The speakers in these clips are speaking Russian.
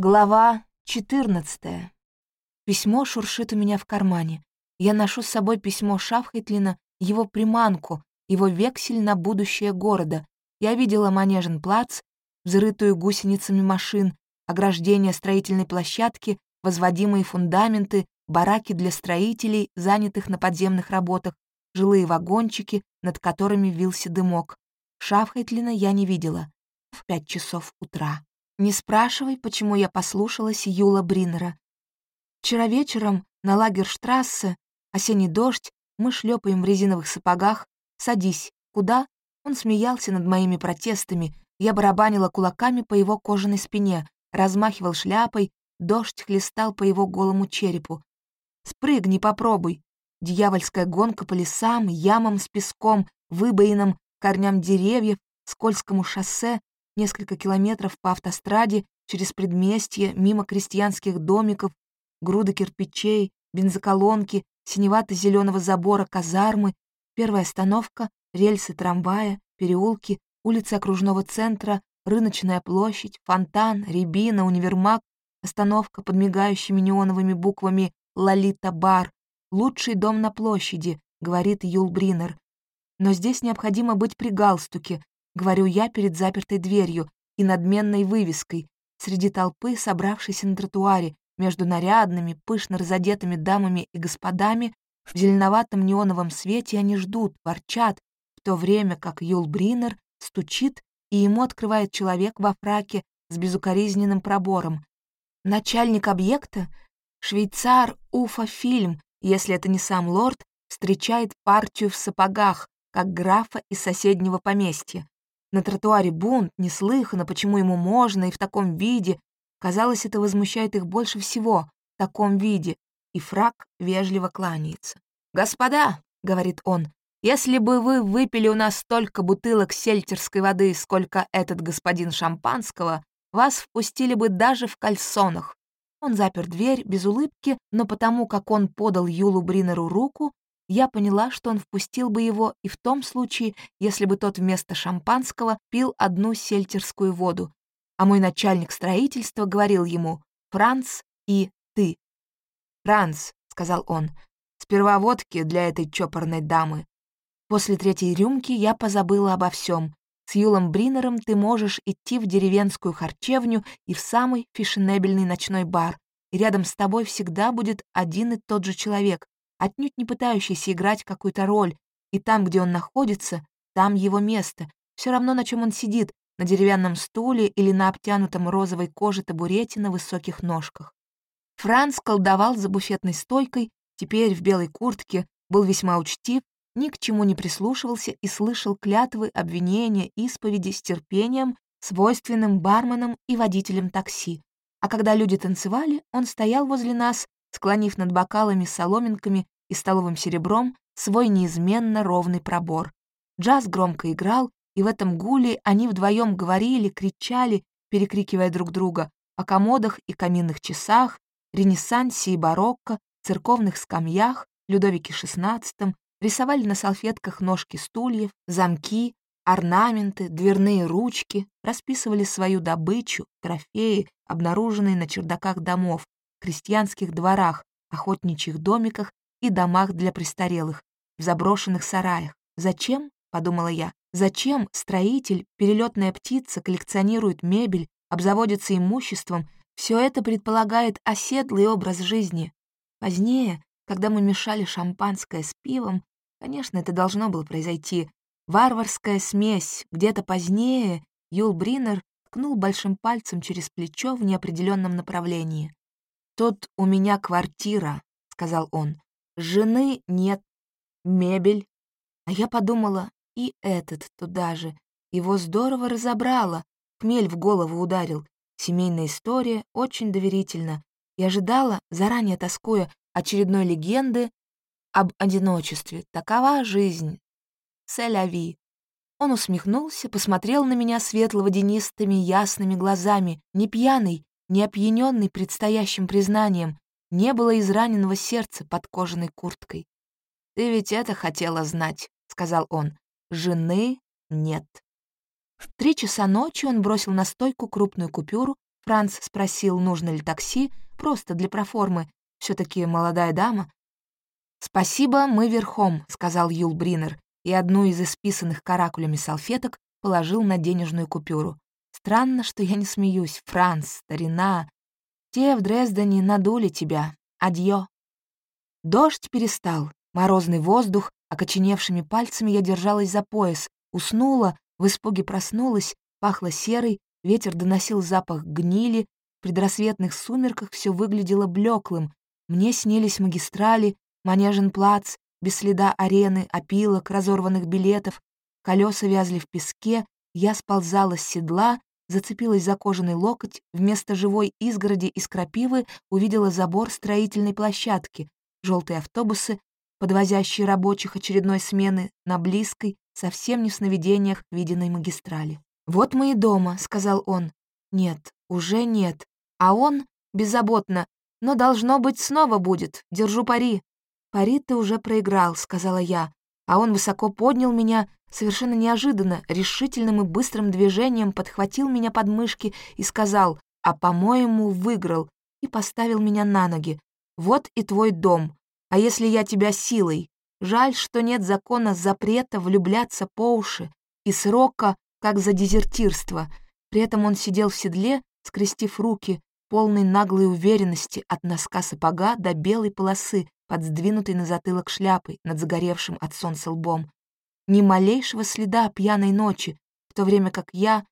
Глава 14. Письмо шуршит у меня в кармане. Я ношу с собой письмо Шафхайтлина, его приманку, его вексель на будущее города. Я видела Манежен-плац, взрытую гусеницами машин, ограждение строительной площадки, возводимые фундаменты, бараки для строителей, занятых на подземных работах, жилые вагончики, над которыми вился дымок. Шафхайтлина я не видела. В пять часов утра. Не спрашивай, почему я послушалась Юла Бриннера. Вчера вечером на лагерштрассе, осенний дождь, мы шлепаем в резиновых сапогах. «Садись». Куда? Он смеялся над моими протестами. Я барабанила кулаками по его кожаной спине, размахивал шляпой, дождь хлестал по его голому черепу. «Спрыгни, попробуй». Дьявольская гонка по лесам, ямам с песком, выбоинам, корням деревьев, скользкому шоссе, несколько километров по автостраде, через предместье, мимо крестьянских домиков, груды кирпичей, бензоколонки, синевато-зеленого забора казармы, первая остановка, рельсы трамвая, переулки, улицы окружного центра, рыночная площадь, фонтан, рябина, универмаг, остановка под мигающими неоновыми буквами «Лолита Бар», «Лучший дом на площади», — говорит Юл Бринер. Но здесь необходимо быть при галстуке, говорю я перед запертой дверью и надменной вывеской, среди толпы, собравшейся на тротуаре, между нарядными, пышно разодетыми дамами и господами, в зеленоватом неоновом свете они ждут, ворчат, в то время как Юл Бринер стучит, и ему открывает человек во фраке с безукоризненным пробором. Начальник объекта — швейцар Уфа Фильм, если это не сам лорд, встречает партию в сапогах, как графа из соседнего поместья. На тротуаре бунт, неслыханно, почему ему можно и в таком виде. Казалось, это возмущает их больше всего, в таком виде. И фраг вежливо кланяется. «Господа», — говорит он, — «если бы вы выпили у нас столько бутылок сельтерской воды, сколько этот господин шампанского, вас впустили бы даже в кальсонах». Он запер дверь без улыбки, но потому как он подал Юлу Бринеру руку, я поняла, что он впустил бы его и в том случае, если бы тот вместо шампанского пил одну сельтерскую воду, а мой начальник строительства говорил ему «Франц и ты». «Франц», — сказал он, — «сперва водки для этой чопорной дамы». После третьей рюмки я позабыла обо всем. С Юлом Бринером ты можешь идти в деревенскую харчевню и в самый фешенебельный ночной бар, и рядом с тобой всегда будет один и тот же человек, отнюдь не пытающийся играть какую-то роль, и там, где он находится, там его место, все равно, на чем он сидит, на деревянном стуле или на обтянутом розовой коже табурете на высоких ножках. Франц колдовал за буфетной стойкой, теперь в белой куртке, был весьма учтив, ни к чему не прислушивался и слышал клятвы, обвинения, исповеди с терпением, свойственным барменам и водителям такси. А когда люди танцевали, он стоял возле нас склонив над бокалами с соломинками и столовым серебром свой неизменно ровный пробор. Джаз громко играл, и в этом гуле они вдвоем говорили, кричали, перекрикивая друг друга, о комодах и каминных часах, ренессансе и барокко, церковных скамьях, Людовике XVI, рисовали на салфетках ножки стульев, замки, орнаменты, дверные ручки, расписывали свою добычу, трофеи, обнаруженные на чердаках домов, крестьянских дворах, охотничьих домиках и домах для престарелых, в заброшенных сараях. Зачем, подумала я, зачем строитель, перелетная птица коллекционирует мебель, обзаводится имуществом, все это предполагает оседлый образ жизни. Позднее, когда мы мешали шампанское с пивом, конечно, это должно было произойти. Варварская смесь, где-то позднее Юл Бринер ткнул большим пальцем через плечо в неопределенном направлении. «Тут у меня квартира», — сказал он. «Жены нет, мебель». А я подумала, и этот туда же. Его здорово разобрало. Хмель в голову ударил. Семейная история очень доверительна. И ожидала, заранее тоскуя, очередной легенды об одиночестве. Такова жизнь. Селяви. Он усмехнулся, посмотрел на меня светло-водянистыми ясными глазами, не пьяный, не опьяненный предстоящим признанием, не было израненного сердца под кожаной курткой. «Ты ведь это хотела знать», — сказал он. «Жены нет». В три часа ночи он бросил на стойку крупную купюру, Франц спросил, нужно ли такси, просто для проформы. все таки молодая дама. «Спасибо, мы верхом», — сказал Юл Бринер, и одну из исписанных каракулями салфеток положил на денежную купюру. «Странно, что я не смеюсь. Франц, старина. Те в Дрездене надули тебя. Адьё». Дождь перестал. Морозный воздух, окоченевшими пальцами я держалась за пояс, уснула, в испуге проснулась, пахло серой, ветер доносил запах гнили, в предрассветных сумерках все выглядело блеклым. Мне снились магистрали, манежен плац, без следа арены, опилок, разорванных билетов, колеса вязли в песке, я сползала с седла, зацепилась за кожаный локоть, вместо живой изгороди из крапивы увидела забор строительной площадки, желтые автобусы, подвозящие рабочих очередной смены на близкой, совсем не в сновидениях виденной магистрали. «Вот мы и дома», — сказал он. «Нет, уже нет». А он беззаботно. «Но должно быть снова будет. Держу пари». «Пари ты уже проиграл», — сказала я. А он высоко поднял меня, совершенно неожиданно, решительным и быстрым движением подхватил меня под мышки и сказал, «А, по-моему, выиграл», и поставил меня на ноги. «Вот и твой дом. А если я тебя силой? Жаль, что нет закона запрета влюбляться по уши и срока, как за дезертирство. При этом он сидел в седле, скрестив руки, полный наглой уверенности от носка сапога до белой полосы, под сдвинутой на затылок шляпой над загоревшим от солнца лбом. Ни малейшего следа пьяной ночи, в то время как я,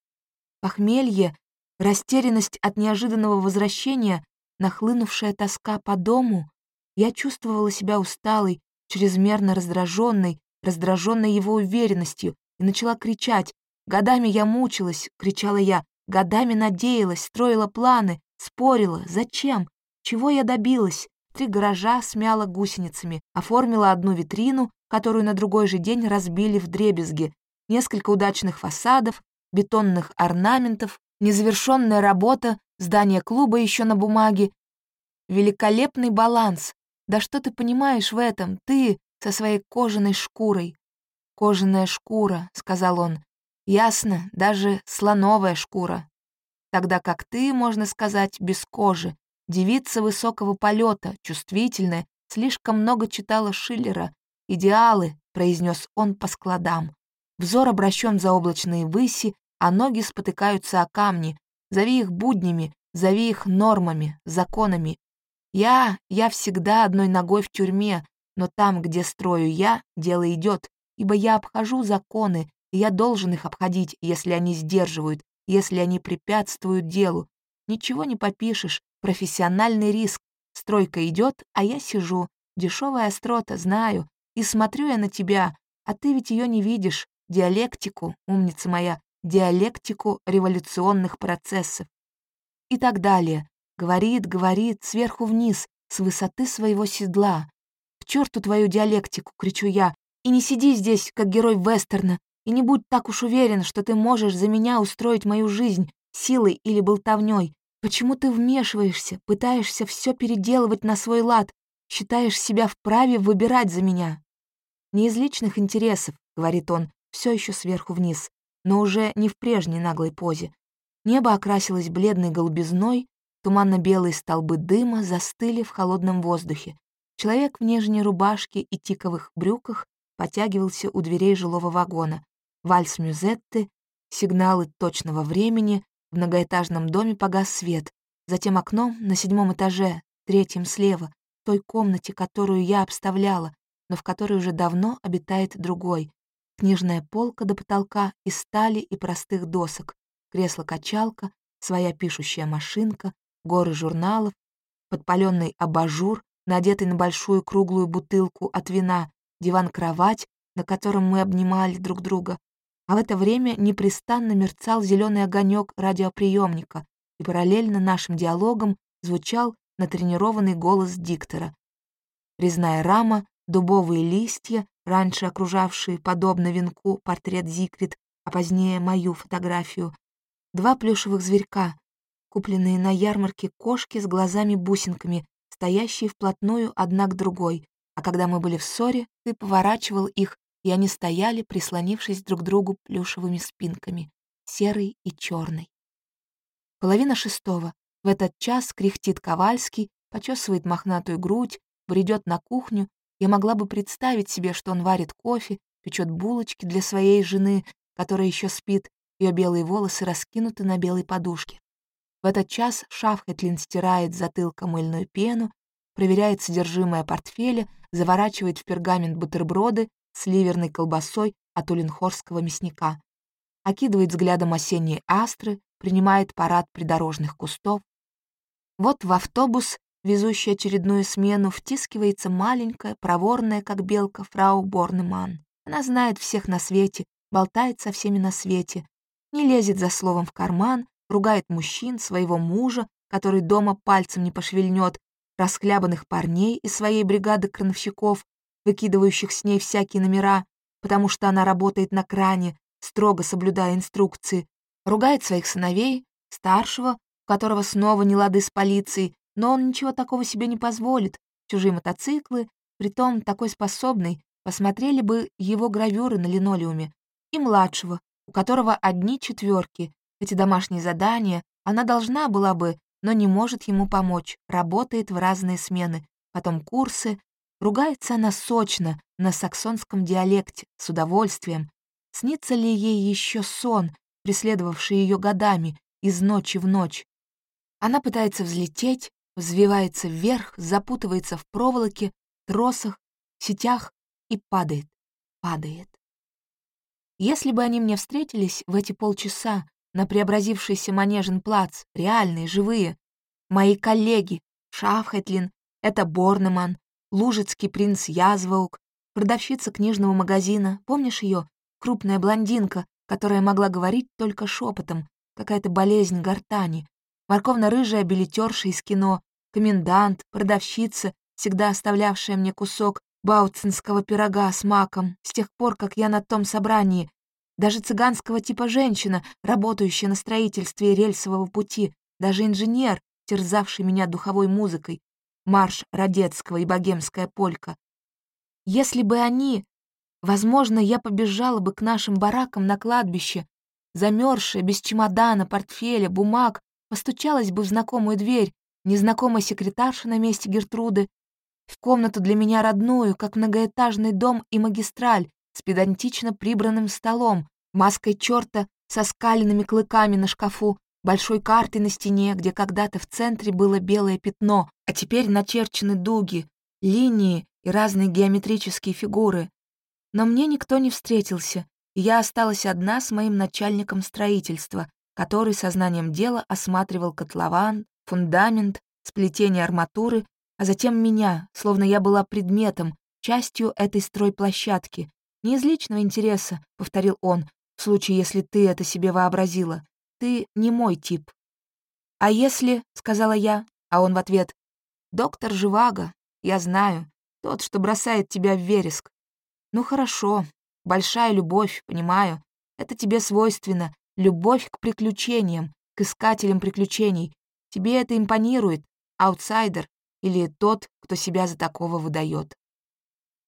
похмелье, растерянность от неожиданного возвращения, нахлынувшая тоска по дому, я чувствовала себя усталой, чрезмерно раздраженной, раздраженной его уверенностью, и начала кричать. «Годами я мучилась!» — кричала я. «Годами надеялась, строила планы, спорила. Зачем? Чего я добилась?» Три гаража смяла гусеницами, оформила одну витрину, которую на другой же день разбили в дребезги, несколько удачных фасадов, бетонных орнаментов, незавершенная работа, здание клуба еще на бумаге. Великолепный баланс, да что ты понимаешь в этом, ты со своей кожаной шкурой? Кожаная шкура, сказал он. Ясно, даже слоновая шкура. Тогда как ты, можно сказать, без кожи. Девица высокого полета, чувствительная, слишком много читала Шиллера. «Идеалы», — произнес он по складам. Взор обращен за облачные выси, а ноги спотыкаются о камни. Зови их буднями, зови их нормами, законами, я, я всегда одной ногой в тюрьме, но там, где строю я, дело идет, ибо я обхожу законы, и я должен их обходить, если они сдерживают, если они препятствуют делу. Ничего не попишешь, профессиональный риск. Стройка идет, а я сижу. Дешевая острота, знаю. И смотрю я на тебя, а ты ведь ее не видишь. Диалектику, умница моя, диалектику революционных процессов. И так далее. Говорит, говорит, сверху вниз, с высоты своего седла. «К черту твою диалектику!» — кричу я. «И не сиди здесь, как герой вестерна, и не будь так уж уверен, что ты можешь за меня устроить мою жизнь силой или болтовней. Почему ты вмешиваешься, пытаешься все переделывать на свой лад, считаешь себя вправе выбирать за меня?» «Не из личных интересов», — говорит он, все еще сверху вниз, но уже не в прежней наглой позе. Небо окрасилось бледной голубизной, Туманно-белые столбы дыма застыли в холодном воздухе. Человек в нижней рубашке и тиковых брюках потягивался у дверей жилого вагона. Вальс Мюзетты, сигналы точного времени, в многоэтажном доме погас свет. Затем окном на седьмом этаже, третьем слева, той комнате, которую я обставляла, но в которой уже давно обитает другой. Книжная полка до потолка из стали и простых досок, кресло-качалка, своя пишущая машинка, горы журналов, подпаленный абажур, надетый на большую круглую бутылку от вина, диван-кровать, на котором мы обнимали друг друга. А в это время непрестанно мерцал зеленый огонек радиоприемника, и параллельно нашим диалогам звучал натренированный голос диктора. Резная рама, дубовые листья, раньше окружавшие, подобно венку, портрет Зикрит, а позднее мою фотографию, два плюшевых зверька, купленные на ярмарке кошки с глазами-бусинками, стоящие вплотную одна к другой, а когда мы были в ссоре, ты поворачивал их, и они стояли, прислонившись друг к другу плюшевыми спинками, серой и черной. Половина шестого. В этот час кряхтит Ковальский, почесывает мохнатую грудь, бредет на кухню. Я могла бы представить себе, что он варит кофе, печет булочки для своей жены, которая еще спит, ее белые волосы раскинуты на белой подушке. В этот час Шафхетлин стирает с затылка мыльную пену, проверяет содержимое портфеля, заворачивает в пергамент бутерброды с ливерной колбасой от улинхорского мясника, окидывает взглядом осенние астры, принимает парад придорожных кустов. Вот в автобус, везущий очередную смену, втискивается маленькая, проворная, как белка, фрау Борнеман. Она знает всех на свете, болтает со всеми на свете, не лезет за словом в карман, ругает мужчин, своего мужа, который дома пальцем не пошевельнет, расхлябанных парней из своей бригады крановщиков, выкидывающих с ней всякие номера, потому что она работает на кране, строго соблюдая инструкции, ругает своих сыновей, старшего, у которого снова не лады с полицией, но он ничего такого себе не позволит, чужие мотоциклы, притом такой способный, посмотрели бы его гравюры на линолеуме, и младшего, у которого одни четверки, эти домашние задания, она должна была бы, но не может ему помочь, работает в разные смены, потом курсы. Ругается она сочно, на саксонском диалекте, с удовольствием. Снится ли ей еще сон, преследовавший ее годами, из ночи в ночь? Она пытается взлететь, взвивается вверх, запутывается в проволоке, тросах, сетях и падает, падает. Если бы они мне встретились в эти полчаса, на преобразившийся манежен плац, реальные, живые. Мои коллеги, Шафхетлин, это Борнеман, лужицкий принц Язваук, продавщица книжного магазина, помнишь ее? Крупная блондинка, которая могла говорить только шепотом, какая-то болезнь гортани, морковно-рыжая билетерша из кино, комендант, продавщица, всегда оставлявшая мне кусок бауцинского пирога с маком с тех пор, как я на том собрании, даже цыганского типа женщина, работающая на строительстве рельсового пути, даже инженер, терзавший меня духовой музыкой, марш Родецкого и богемская полька. Если бы они... Возможно, я побежала бы к нашим баракам на кладбище, замерзшая, без чемодана, портфеля, бумаг, постучалась бы в знакомую дверь, незнакомая секретарша на месте Гертруды, в комнату для меня родную, как многоэтажный дом и магистраль, с педантично прибранным столом, маской черта со скаленными клыками на шкафу, большой картой на стене, где когда-то в центре было белое пятно, а теперь начерчены дуги, линии и разные геометрические фигуры. Но мне никто не встретился, и я осталась одна с моим начальником строительства, который сознанием дела осматривал котлован, фундамент, сплетение арматуры, а затем меня, словно я была предметом, частью этой стройплощадки, «Не из личного интереса», — повторил он, «в случае, если ты это себе вообразила. Ты не мой тип». «А если...» — сказала я, а он в ответ, «Доктор Живаго, я знаю, тот, что бросает тебя в вереск. Ну хорошо, большая любовь, понимаю. Это тебе свойственно, любовь к приключениям, к искателям приключений. Тебе это импонирует, аутсайдер или тот, кто себя за такого выдает.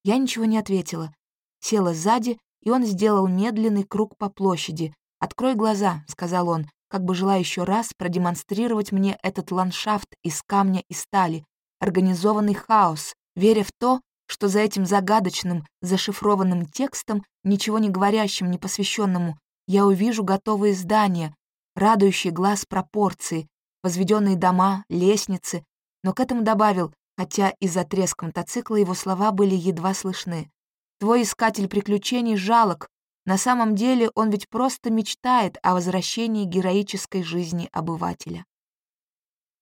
Я ничего не ответила, села сзади, и он сделал медленный круг по площади. «Открой глаза», — сказал он, как бы желая еще раз продемонстрировать мне этот ландшафт из камня и стали, организованный хаос, веря в то, что за этим загадочным, зашифрованным текстом, ничего не говорящим, не посвященному, я увижу готовые здания, радующие глаз пропорции, возведенные дома, лестницы, но к этому добавил, хотя из-за треска мотоцикла его слова были едва слышны. Твой искатель приключений жалок. На самом деле он ведь просто мечтает о возвращении героической жизни обывателя.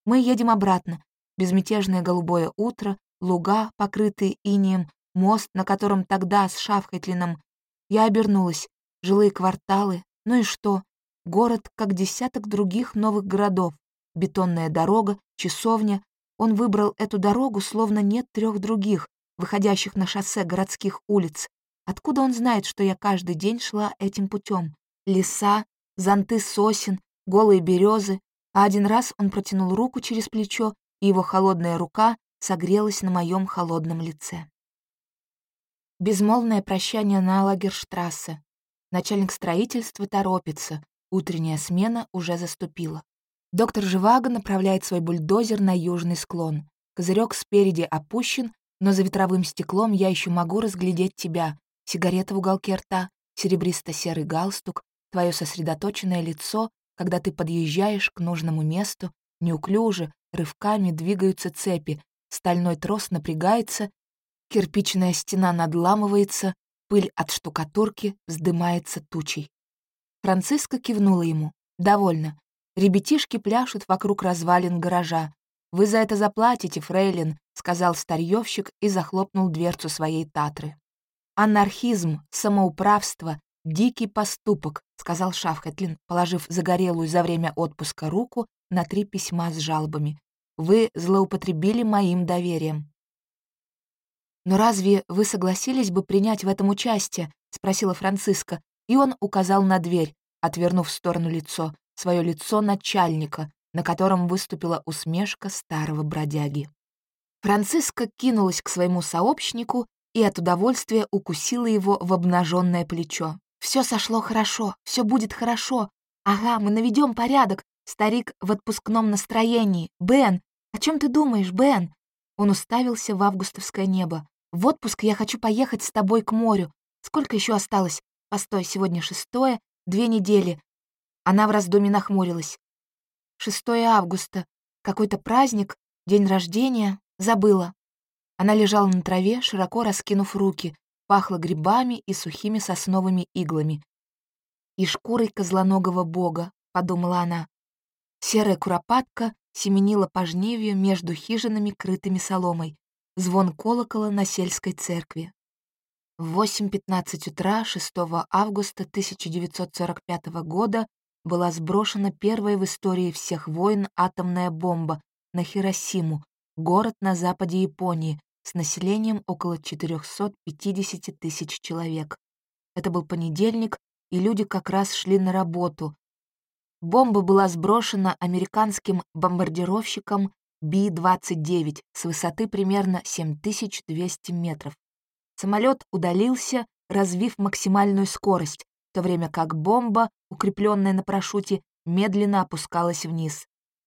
Мы едем обратно. Безмятежное голубое утро, луга, покрытые инеем, мост, на котором тогда с Шафхайтлином. Я обернулась. Жилые кварталы. Ну и что? Город, как десяток других новых городов. Бетонная дорога, часовня. Он выбрал эту дорогу, словно нет трех других выходящих на шоссе городских улиц. Откуда он знает, что я каждый день шла этим путем? Леса, зонты сосен, голые березы. А один раз он протянул руку через плечо, и его холодная рука согрелась на моем холодном лице. Безмолвное прощание на Лагерштрассе. Начальник строительства торопится. Утренняя смена уже заступила. Доктор Живаго направляет свой бульдозер на южный склон. Козырек спереди опущен, но за ветровым стеклом я еще могу разглядеть тебя. Сигарета в уголке рта, серебристо-серый галстук, твое сосредоточенное лицо, когда ты подъезжаешь к нужному месту, неуклюже, рывками двигаются цепи, стальной трос напрягается, кирпичная стена надламывается, пыль от штукатурки вздымается тучей. Франциска кивнула ему. «Довольно. Ребятишки пляшут вокруг развалин гаража. Вы за это заплатите, фрейлин», — сказал старьевщик и захлопнул дверцу своей Татры. «Анархизм, самоуправство, дикий поступок», — сказал Шафхетлин, положив загорелую за время отпуска руку на три письма с жалобами. «Вы злоупотребили моим доверием». «Но разве вы согласились бы принять в этом участие?» — спросила Франциска, и он указал на дверь, отвернув в сторону лицо, свое лицо начальника, на котором выступила усмешка старого бродяги. Франциска кинулась к своему сообщнику и от удовольствия укусила его в обнаженное плечо. Все сошло хорошо, все будет хорошо. Ага, мы наведем порядок. Старик в отпускном настроении. Бен, о чем ты думаешь, Бен? Он уставился в августовское небо. В отпуск я хочу поехать с тобой к морю. Сколько еще осталось? Постой, сегодня шестое, две недели. Она в раздумье нахмурилась. Шестое августа. Какой-то праздник, день рождения. Забыла. Она лежала на траве, широко раскинув руки, пахло грибами и сухими сосновыми иглами. «И шкурой козлоногого бога», — подумала она. Серая куропатка семенила по жневью между хижинами, крытыми соломой. Звон колокола на сельской церкви. В 8.15 утра 6 августа 1945 года была сброшена первая в истории всех войн атомная бомба на Хиросиму, город на западе Японии, с населением около 450 тысяч человек. Это был понедельник, и люди как раз шли на работу. Бомба была сброшена американским бомбардировщиком Би-29 с высоты примерно 7200 метров. Самолет удалился, развив максимальную скорость, в то время как бомба, укрепленная на парашюте, медленно опускалась вниз.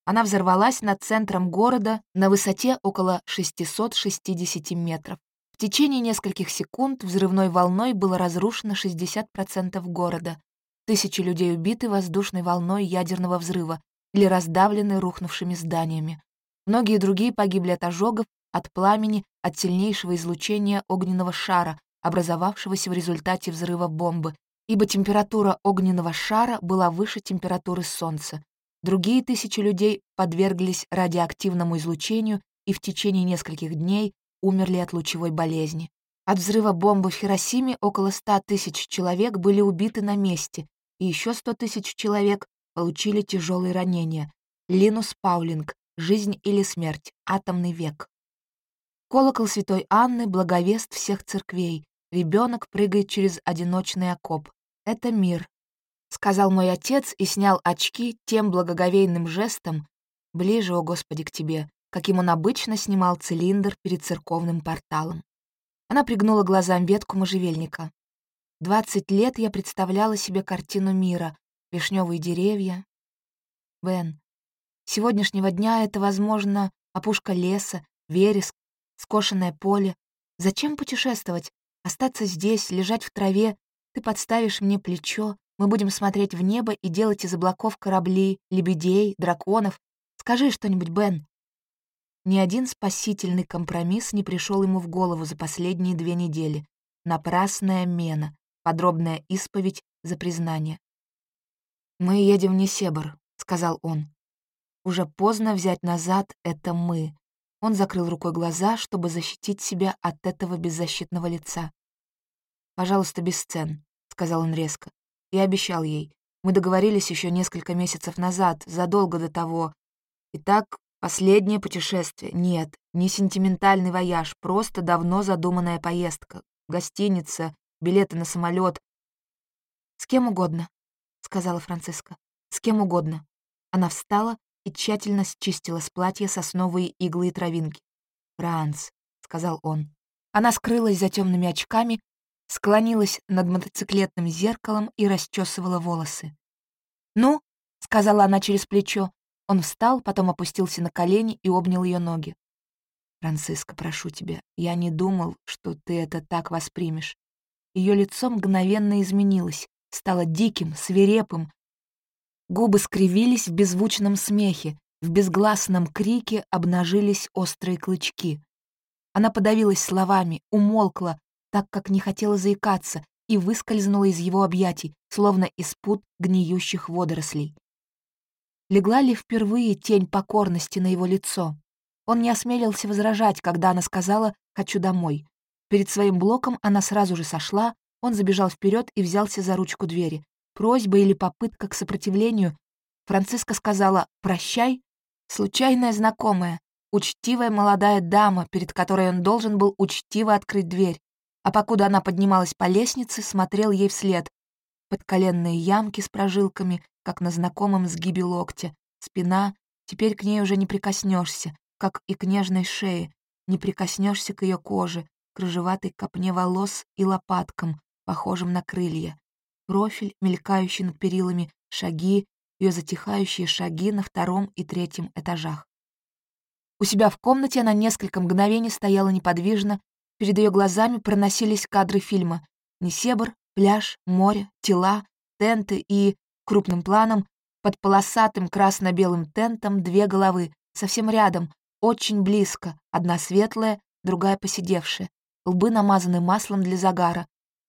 Она взорвалась над центром города на высоте около 660 метров. В течение нескольких секунд взрывной волной было разрушено 60% города. Тысячи людей убиты воздушной волной ядерного взрыва или раздавлены рухнувшими зданиями. Многие другие погибли от ожогов, от пламени, от сильнейшего излучения огненного шара, образовавшегося в результате взрыва бомбы, ибо температура огненного шара была выше температуры Солнца. Другие тысячи людей подверглись радиоактивному излучению и в течение нескольких дней умерли от лучевой болезни. От взрыва бомбы в Хиросиме около 100 тысяч человек были убиты на месте, и еще 100 тысяч человек получили тяжелые ранения. Линус Паулинг «Жизнь или смерть. Атомный век». Колокол Святой Анны — благовест всех церквей. Ребенок прыгает через одиночный окоп. Это мир, — сказал мой отец и снял очки тем благоговейным жестом, ближе, о Господи, к тебе, каким он обычно снимал цилиндр перед церковным порталом. Она пригнула глазам ветку можжевельника. Двадцать лет я представляла себе картину мира, вишневые деревья. Бен, сегодняшнего дня это, возможно, опушка леса, вереск, скошенное поле. Зачем путешествовать? Остаться здесь, лежать в траве, ты подставишь мне плечо, мы будем смотреть в небо и делать из облаков корабли, лебедей, драконов. Скажи что-нибудь, Бен». Ни один спасительный компромисс не пришел ему в голову за последние две недели. Напрасная мена, подробная исповедь за признание. «Мы едем в Несебр», — сказал он. «Уже поздно взять назад это мы». Он закрыл рукой глаза, чтобы защитить себя от этого беззащитного лица. «Пожалуйста, без сцен», — сказал он резко. Я обещал ей. Мы договорились еще несколько месяцев назад, задолго до того. Итак, последнее путешествие. Нет, не сентиментальный вояж, просто давно задуманная поездка. Гостиница, билеты на самолет. «С кем угодно», — сказала Франциска. «С кем угодно». Она встала и тщательно счистила с платья сосновые иглы и травинки. «Франц», — сказал он. Она скрылась за темными очками, склонилась над мотоциклетным зеркалом и расчесывала волосы. «Ну», — сказала она через плечо, Он встал, потом опустился на колени и обнял ее ноги. «Франциска, прошу тебя, я не думал, что ты это так воспримешь». Ее лицо мгновенно изменилось, стало диким, свирепым. Губы скривились в беззвучном смехе, в безгласном крике обнажились острые клычки. Она подавилась словами, умолкла, так как не хотела заикаться, и выскользнула из его объятий, словно из пут гниющих водорослей. Легла ли впервые тень покорности на его лицо? Он не осмелился возражать, когда она сказала «хочу домой». Перед своим блоком она сразу же сошла, он забежал вперед и взялся за ручку двери. Просьба или попытка к сопротивлению. Франциска сказала «прощай». Случайная знакомая, учтивая молодая дама, перед которой он должен был учтиво открыть дверь а покуда она поднималась по лестнице, смотрел ей вслед. Подколенные ямки с прожилками, как на знакомом сгибе локтя. Спина, теперь к ней уже не прикоснешься, как и к нежной шее, не прикоснешься к ее коже, к рыжеватой копне волос и лопаткам, похожим на крылья. Профиль, мелькающий над перилами, шаги, ее затихающие шаги на втором и третьем этажах. У себя в комнате она несколько мгновений стояла неподвижно, Перед ее глазами проносились кадры фильма. Несебр, пляж, море, тела, тенты и, крупным планом, под полосатым красно-белым тентом две головы, совсем рядом, очень близко, одна светлая, другая посидевшая, лбы намазаны маслом для загара.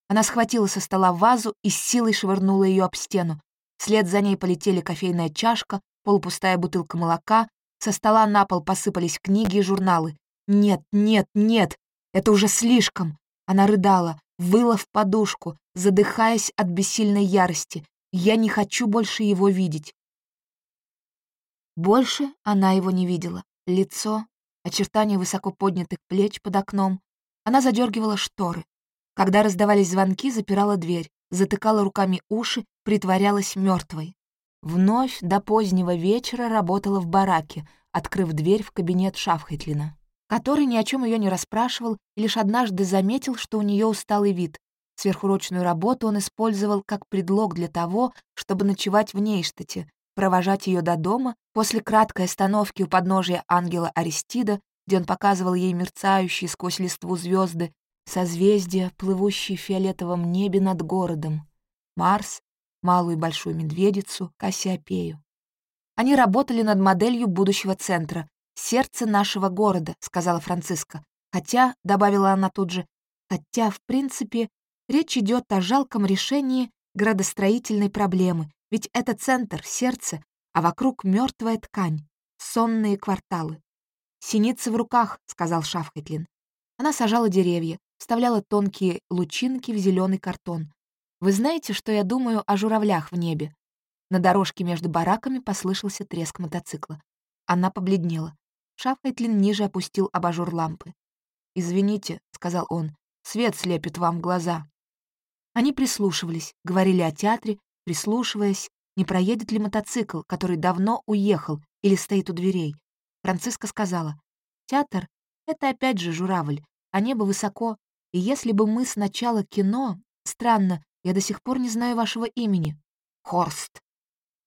Она схватила со стола вазу и с силой швырнула ее об стену. Вслед за ней полетели кофейная чашка, полупустая бутылка молока, со стола на пол посыпались книги и журналы. «Нет, нет, нет!» Это уже слишком. Она рыдала, выла в подушку, задыхаясь от бессильной ярости. Я не хочу больше его видеть. Больше она его не видела. Лицо, очертания высоко поднятых плеч под окном. Она задергивала шторы. Когда раздавались звонки, запирала дверь, затыкала руками уши, притворялась мертвой. Вновь до позднего вечера работала в бараке, открыв дверь в кабинет Шафхайтлина который ни о чем ее не расспрашивал и лишь однажды заметил, что у нее усталый вид. Сверхурочную работу он использовал как предлог для того, чтобы ночевать в Нейштате, провожать ее до дома после краткой остановки у подножия ангела Аристида, где он показывал ей мерцающие сквозь листву звезды, созвездия, плывущие в фиолетовом небе над городом, Марс, малую и большую медведицу, Кассиопею. Они работали над моделью будущего центра, «Сердце нашего города», — сказала Франциска. «Хотя», — добавила она тут же, «хотя, в принципе, речь идет о жалком решении градостроительной проблемы, ведь это центр, сердце, а вокруг мертвая ткань, сонные кварталы». «Синицы в руках», — сказал Шафхайтлин. Она сажала деревья, вставляла тонкие лучинки в зеленый картон. «Вы знаете, что я думаю о журавлях в небе?» На дорожке между бараками послышался треск мотоцикла. Она побледнела. Шафхайтлин ниже опустил абажур лампы. «Извините», — сказал он, — «свет слепит вам глаза». Они прислушивались, говорили о театре, прислушиваясь, не проедет ли мотоцикл, который давно уехал или стоит у дверей. Франциска сказала, «Театр — это опять же журавль, а небо высоко, и если бы мы сначала кино... Странно, я до сих пор не знаю вашего имени. Хорст».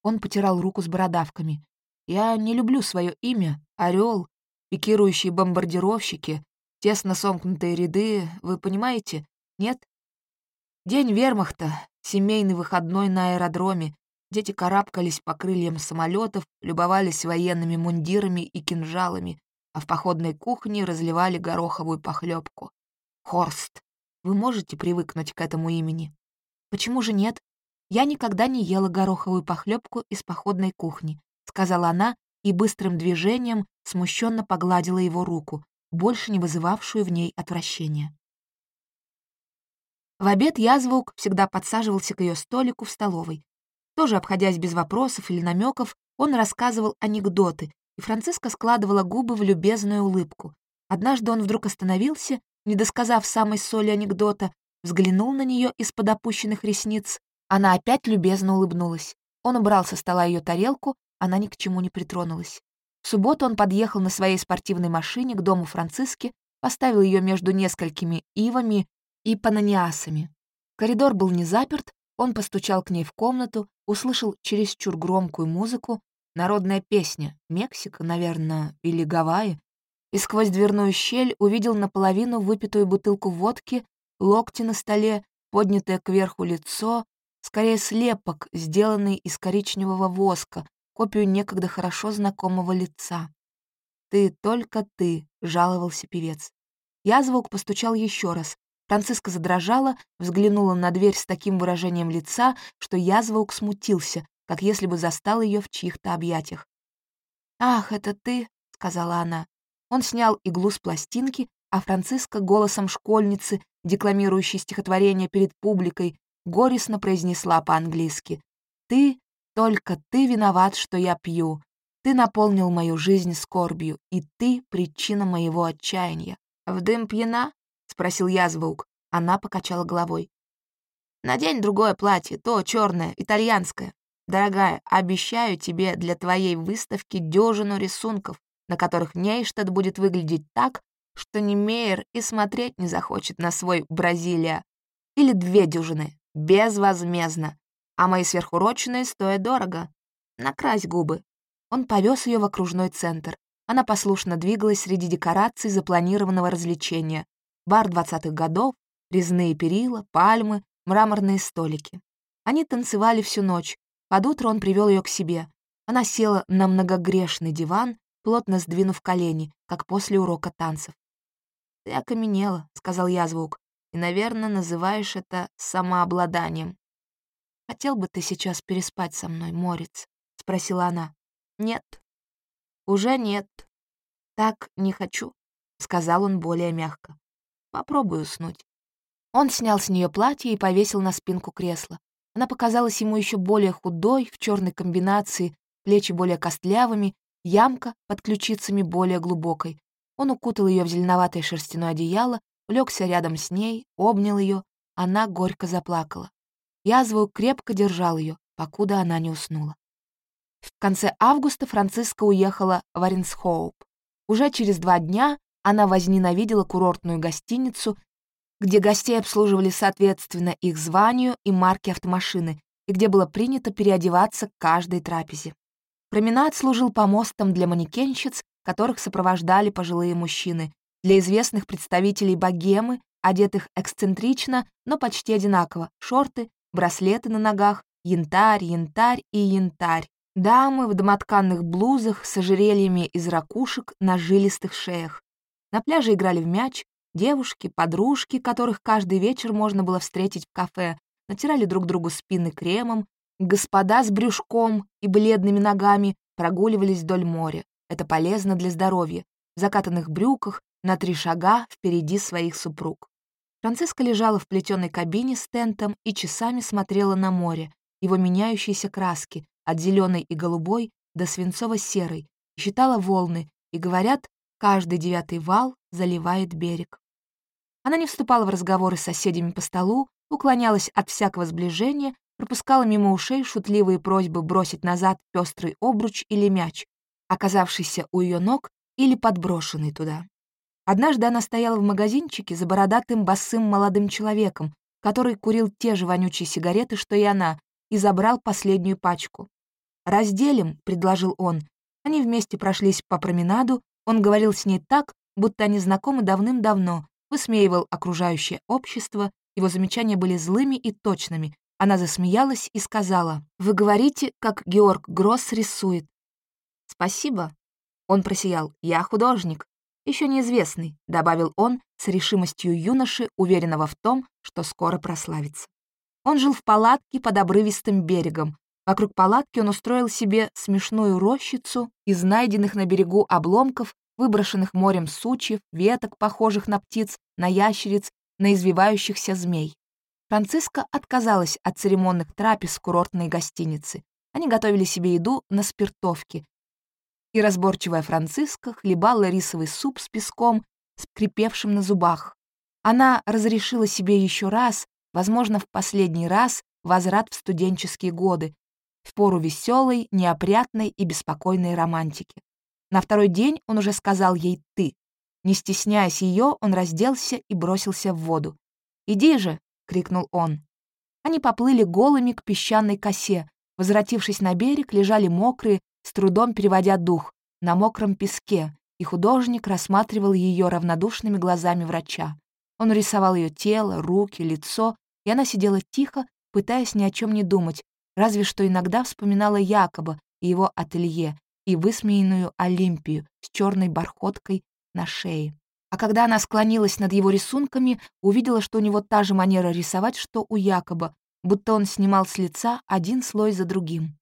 Он потирал руку с бородавками. «Я не люблю свое имя, Орел, пикирующие бомбардировщики, тесно сомкнутые ряды, вы понимаете? Нет? День вермахта, семейный выходной на аэродроме, дети карабкались по крыльям самолетов, любовались военными мундирами и кинжалами, а в походной кухне разливали гороховую похлебку. Хорст. Вы можете привыкнуть к этому имени? Почему же нет? Я никогда не ела гороховую похлебку из походной кухни, сказала она, и быстрым движением смущенно погладила его руку, больше не вызывавшую в ней отвращения. В обед Язвук всегда подсаживался к ее столику в столовой. Тоже обходясь без вопросов или намеков, он рассказывал анекдоты, и Франциска складывала губы в любезную улыбку. Однажды он вдруг остановился, не досказав самой соли анекдота, взглянул на нее из-под опущенных ресниц. Она опять любезно улыбнулась. Он убрал со стола ее тарелку, она ни к чему не притронулась. В субботу он подъехал на своей спортивной машине к дому Франциски, поставил ее между несколькими ивами и пананиасами. Коридор был не заперт, он постучал к ней в комнату, услышал чересчур громкую музыку, народная песня, Мексика, наверное, или Гавайи, и сквозь дверную щель увидел наполовину выпитую бутылку водки, локти на столе, поднятое кверху лицо, скорее слепок, сделанный из коричневого воска, копию некогда хорошо знакомого лица. «Ты, только ты», — жаловался певец. Я звук постучал еще раз. Франциска задрожала, взглянула на дверь с таким выражением лица, что я звук смутился, как если бы застал ее в чьих-то объятиях. «Ах, это ты», — сказала она. Он снял иглу с пластинки, а Франциска голосом школьницы, декламирующей стихотворение перед публикой, горестно произнесла по-английски. «Ты, только ты виноват, что я пью. Ты наполнил мою жизнь скорбью, и ты — причина моего отчаяния». «В дым пьяна?» — спросил я звук. Она покачала головой. «Надень другое платье, то черное, итальянское. Дорогая, обещаю тебе для твоей выставки дюжину рисунков на которых Нейштадт будет выглядеть так, что ни Мейер и смотреть не захочет на свой Бразилия. Или две дюжины, безвозмездно. А мои сверхурочные стоят дорого. Накрась губы. Он повез ее в окружной центр. Она послушно двигалась среди декораций запланированного развлечения. Бар двадцатых годов, резные перила, пальмы, мраморные столики. Они танцевали всю ночь. Под утро он привел ее к себе. Она села на многогрешный диван, плотно сдвинув колени, как после урока танцев. «Ты окаменела», — сказал я звук, «и, наверное, называешь это самообладанием». «Хотел бы ты сейчас переспать со мной, Морец?» — спросила она. «Нет». «Уже нет». «Так не хочу», — сказал он более мягко. «Попробуй уснуть». Он снял с нее платье и повесил на спинку кресла. Она показалась ему еще более худой, в черной комбинации, плечи более костлявыми ямка под ключицами более глубокой. Он укутал ее в зеленоватое шерстяное одеяло, улегся рядом с ней, обнял ее. Она горько заплакала. Язву крепко держал ее, покуда она не уснула. В конце августа Франциска уехала в Оренсхоуп. Уже через два дня она возненавидела курортную гостиницу, где гостей обслуживали соответственно их званию и марке автомашины, и где было принято переодеваться к каждой трапезе. Променад служил помостом для манекенщиц, которых сопровождали пожилые мужчины, для известных представителей богемы, одетых эксцентрично, но почти одинаково, шорты, браслеты на ногах, янтарь, янтарь и янтарь. Дамы в домотканных блузах с ожерельями из ракушек на жилистых шеях. На пляже играли в мяч, девушки, подружки, которых каждый вечер можно было встретить в кафе, натирали друг другу спины кремом, Господа с брюшком и бледными ногами прогуливались вдоль моря. Это полезно для здоровья. В закатанных брюках, на три шага впереди своих супруг. Франциска лежала в плетеной кабине с тентом и часами смотрела на море, его меняющиеся краски, от зеленой и голубой до свинцово-серой, считала волны, и, говорят, каждый девятый вал заливает берег. Она не вступала в разговоры с соседями по столу, уклонялась от всякого сближения пропускала мимо ушей шутливые просьбы бросить назад пестрый обруч или мяч, оказавшийся у ее ног или подброшенный туда. Однажды она стояла в магазинчике за бородатым босым молодым человеком, который курил те же вонючие сигареты, что и она, и забрал последнюю пачку. «Разделим», — предложил он. Они вместе прошлись по променаду, он говорил с ней так, будто они знакомы давным-давно, высмеивал окружающее общество, его замечания были злыми и точными, она засмеялась и сказала, «Вы говорите, как Георг Гросс рисует». «Спасибо». Он просиял, «Я художник». Еще неизвестный», — добавил он с решимостью юноши, уверенного в том, что скоро прославится. Он жил в палатке под обрывистым берегом. Вокруг палатки он устроил себе смешную рощицу из найденных на берегу обломков, выброшенных морем сучьев, веток, похожих на птиц, на ящериц, на извивающихся змей. Франциска отказалась от церемонных трапез курортной гостиницы. Они готовили себе еду на спиртовке. И разборчивая Франциска хлебала рисовый суп с песком, скрипевшим на зубах. Она разрешила себе еще раз, возможно, в последний раз, возврат в студенческие годы, в пору веселой, неопрятной и беспокойной романтики. На второй день он уже сказал ей «ты». Не стесняясь ее, он разделся и бросился в воду. «Иди же, — крикнул он. Они поплыли голыми к песчаной косе. Возвратившись на берег, лежали мокрые, с трудом переводя дух, на мокром песке, и художник рассматривал ее равнодушными глазами врача. Он рисовал ее тело, руки, лицо, и она сидела тихо, пытаясь ни о чем не думать, разве что иногда вспоминала Якоба и его ателье, и высмеянную Олимпию с черной бархоткой на шее. А когда она склонилась над его рисунками, увидела, что у него та же манера рисовать, что у Якоба, будто он снимал с лица один слой за другим.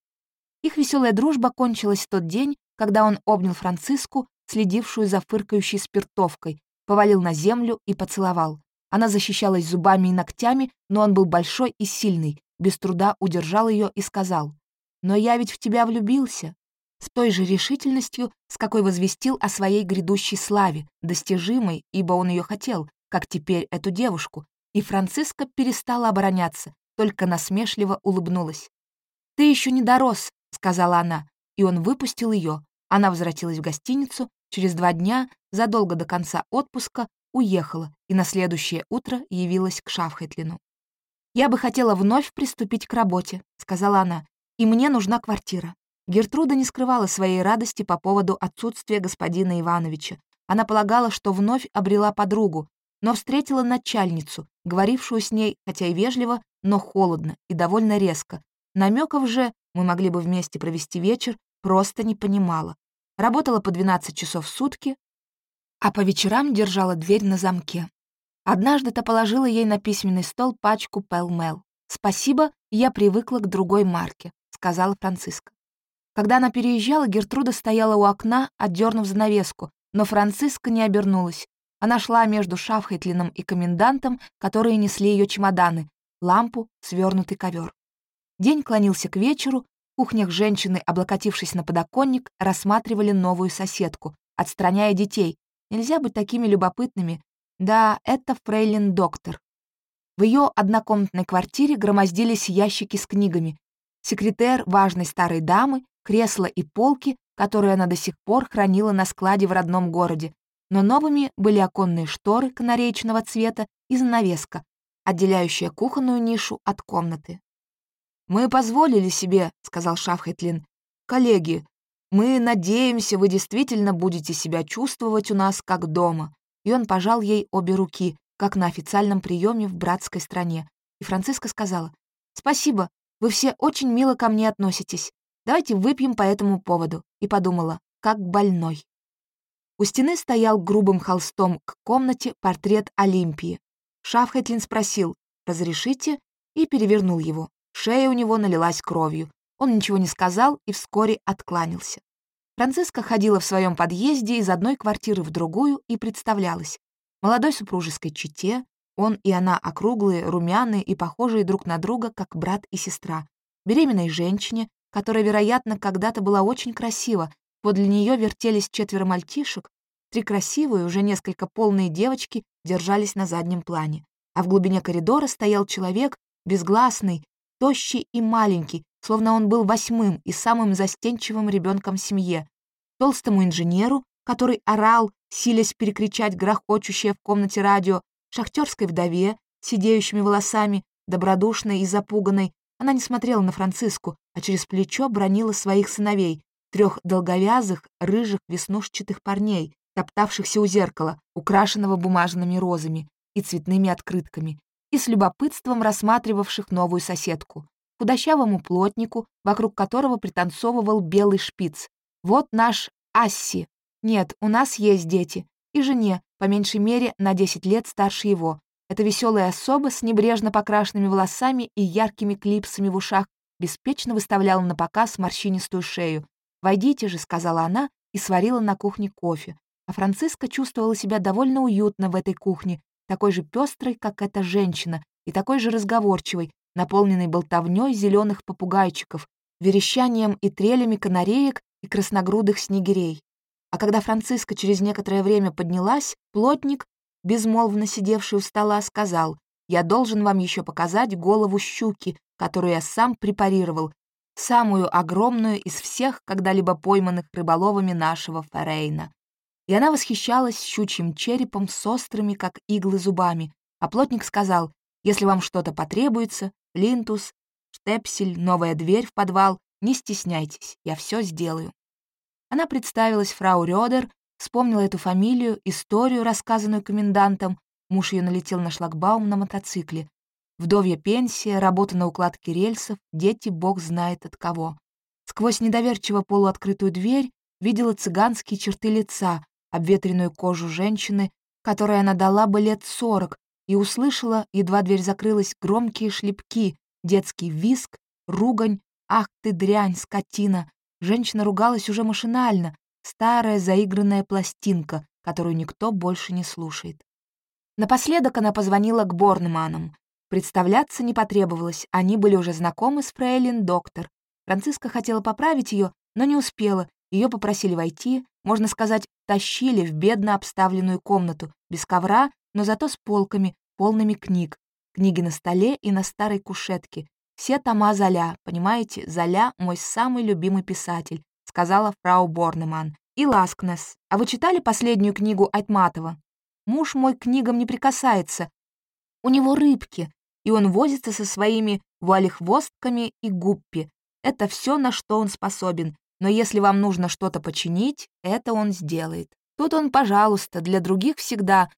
Их веселая дружба кончилась в тот день, когда он обнял Франциску, следившую за фыркающей спиртовкой, повалил на землю и поцеловал. Она защищалась зубами и ногтями, но он был большой и сильный, без труда удержал ее и сказал, «Но я ведь в тебя влюбился с той же решительностью, с какой возвестил о своей грядущей славе, достижимой, ибо он ее хотел, как теперь эту девушку, и Франциска перестала обороняться, только насмешливо улыбнулась. «Ты еще не дорос», — сказала она, и он выпустил ее. Она возвратилась в гостиницу, через два дня, задолго до конца отпуска, уехала и на следующее утро явилась к Шафхетлину. «Я бы хотела вновь приступить к работе», — сказала она, «и мне нужна квартира. Гертруда не скрывала своей радости по поводу отсутствия господина Ивановича. Она полагала, что вновь обрела подругу, но встретила начальницу, говорившую с ней, хотя и вежливо, но холодно и довольно резко. Намеков же, мы могли бы вместе провести вечер, просто не понимала. Работала по 12 часов в сутки, а по вечерам держала дверь на замке. Однажды-то положила ей на письменный стол пачку Пэл-Мэл. «Спасибо, я привыкла к другой марке», — сказала Франциска. Когда она переезжала, Гертруда стояла у окна, отдернув занавеску, но Франциска не обернулась. Она шла между Шафхайтлином и комендантом, которые несли ее чемоданы, лампу, свернутый ковер. День клонился к вечеру, в кухнях женщины, облокотившись на подоконник, рассматривали новую соседку, отстраняя детей. Нельзя быть такими любопытными. Да, это фрейлин-доктор. В ее однокомнатной квартире громоздились ящики с книгами. Секретарь важной старой дамы кресла и полки, которые она до сих пор хранила на складе в родном городе, но новыми были оконные шторы канареечного цвета и занавеска, отделяющая кухонную нишу от комнаты. «Мы позволили себе», — сказал Шафхетлин, — «коллеги, мы надеемся, вы действительно будете себя чувствовать у нас как дома». И он пожал ей обе руки, как на официальном приеме в братской стране. И Франциска сказала, «Спасибо, вы все очень мило ко мне относитесь. Давайте выпьем по этому поводу. И подумала, как больной. У стены стоял грубым холстом к комнате портрет Олимпии. Шафхетлин спросил «Разрешите?» и перевернул его. Шея у него налилась кровью. Он ничего не сказал и вскоре откланялся. Франциска ходила в своем подъезде из одной квартиры в другую и представлялась. Молодой супружеской чете, он и она округлые, румяные и похожие друг на друга, как брат и сестра. Беременной женщине, которая, вероятно, когда-то была очень красива. Подле нее вертелись четверо мальчишек, три красивые, уже несколько полные девочки держались на заднем плане. А в глубине коридора стоял человек, безгласный, тощий и маленький, словно он был восьмым и самым застенчивым ребенком в семье. Толстому инженеру, который орал, силясь перекричать грохочущее в комнате радио, шахтерской вдове, сидеющими волосами, добродушной и запуганной, она не смотрела на Франциску, а через плечо бронила своих сыновей, трех долговязых, рыжих, веснушчатых парней, топтавшихся у зеркала, украшенного бумажными розами и цветными открытками, и с любопытством рассматривавших новую соседку, худощавому плотнику, вокруг которого пританцовывал белый шпиц. «Вот наш Асси. Нет, у нас есть дети. И жене, по меньшей мере, на 10 лет старше его. Эта веселая особа с небрежно покрашенными волосами и яркими клипсами в ушах беспечно выставляла на показ морщинистую шею. «Войдите же», — сказала она и сварила на кухне кофе. А Франциска чувствовала себя довольно уютно в этой кухне, такой же пестрой, как эта женщина, и такой же разговорчивой, наполненной болтовней зеленых попугайчиков, верещанием и трелями канареек и красногрудых снегирей. А когда Франциска через некоторое время поднялась, плотник, безмолвно сидевший у стола, сказал, «Я должен вам еще показать голову щуки, которую я сам препарировал, самую огромную из всех когда-либо пойманных рыболовами нашего Феррейна». И она восхищалась щучьим черепом с острыми, как иглы, зубами, а плотник сказал, «Если вам что-то потребуется, линтус, штепсель, новая дверь в подвал Не стесняйтесь, я все сделаю». Она представилась фрау Рёдер, вспомнила эту фамилию, историю, рассказанную комендантом. Муж ее налетел на шлагбаум на мотоцикле. Вдовья пенсия, работа на укладке рельсов, дети бог знает от кого. Сквозь недоверчиво полуоткрытую дверь видела цыганские черты лица, обветренную кожу женщины, которой она дала бы лет сорок, и услышала, едва дверь закрылась, громкие шлепки, детский виск, ругань, «Ах ты дрянь, скотина!» Женщина ругалась уже машинально, старая заигранная пластинка, которую никто больше не слушает. Напоследок она позвонила к Борнманам. Представляться не потребовалось, они были уже знакомы с фрейлин доктор. Франциска хотела поправить ее, но не успела, ее попросили войти, можно сказать, тащили в бедно обставленную комнату, без ковра, но зато с полками, полными книг. Книги на столе и на старой кушетке. Все тома Золя, понимаете, Золя — мой самый любимый писатель, сказала фрау Борнеман. И Ласкнес. А вы читали последнюю книгу Айтматова? Муж мой к книгам не прикасается. У него рыбки, и он возится со своими вуалихвостками и гуппи. Это все, на что он способен но если вам нужно что-то починить, это он сделает. Тут он, пожалуйста, для других всегда,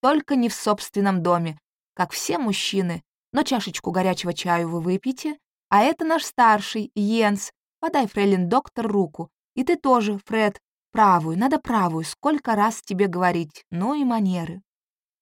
только не в собственном доме, как все мужчины. Но чашечку горячего чаю вы выпьете, а это наш старший, Йенс. Подай, фрейлин доктор, руку. И ты тоже, Фред, правую, надо правую, сколько раз тебе говорить, ну и манеры.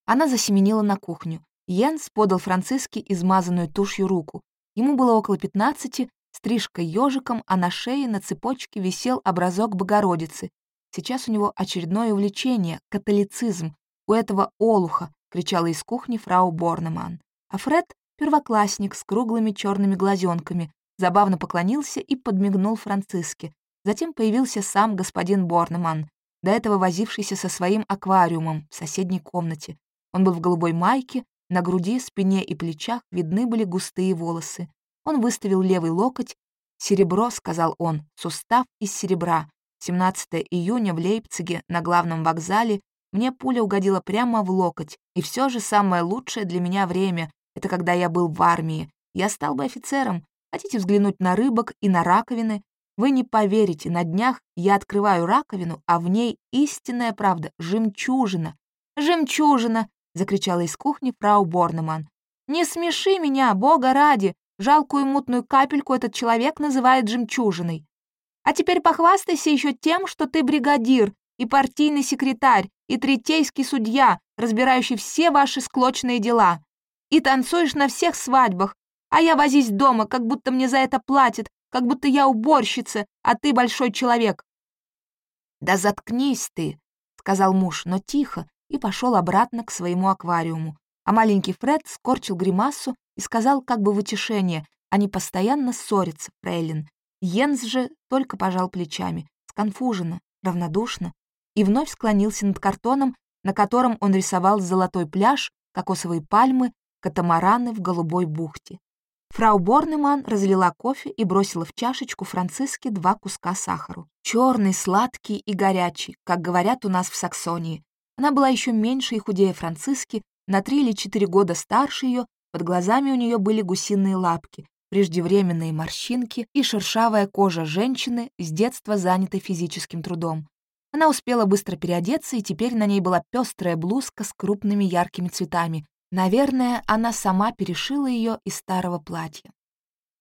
Она засеменила на кухню. Йенс подал Франциске измазанную тушью руку. Ему было около пятнадцати, стрижка ежиком, а на шее на цепочке висел образок Богородицы. Сейчас у него очередное увлечение — католицизм. У этого олуха, — кричала из кухни фрау Борнеман. А Фред — первоклассник с круглыми черными глазенками, забавно поклонился и подмигнул Франциске. Затем появился сам господин Борнеман, до этого возившийся со своим аквариумом в соседней комнате. Он был в голубой майке, на груди, спине и плечах видны были густые волосы. Он выставил левый локоть. «Серебро», — сказал он, — «сустав из серебра». 17 июня в Лейпциге на главном вокзале мне пуля угодила прямо в локоть. И все же самое лучшее для меня время — это когда я был в армии. Я стал бы офицером. Хотите взглянуть на рыбок и на раковины? Вы не поверите, на днях я открываю раковину, а в ней истинная правда — жемчужина. «Жемчужина!» — закричала из кухни фрау Борнеман. «Не смеши меня, бога ради! Жалкую мутную капельку этот человек называет жемчужиной. А теперь похвастайся еще тем, что ты бригадир и партийный секретарь и третейский судья, разбирающий все ваши склочные дела. И танцуешь на всех свадьбах, а я возись дома, как будто мне за это платят, как будто я уборщица, а ты большой человек». «Да заткнись ты», — сказал муж, но тихо, и пошел обратно к своему аквариуму. А маленький Фред скорчил гримасу и сказал как бы в утешение, они постоянно ссорятся, Фрейлин. Йенс же только пожал плечами, сконфуженно, равнодушно, и вновь склонился над картоном, на котором он рисовал золотой пляж, кокосовые пальмы, катамараны в голубой бухте. Фрау Борнеман разлила кофе и бросила в чашечку Франциске два куска сахару. Черный, сладкий и горячий, как говорят у нас в Саксонии. Она была еще меньше и худее Франциски, на три или четыре года старше ее под глазами у нее были гусиные лапки, преждевременные морщинки и шершавая кожа женщины, с детства занятой физическим трудом. Она успела быстро переодеться, и теперь на ней была пестрая блузка с крупными яркими цветами. Наверное, она сама перешила ее из старого платья.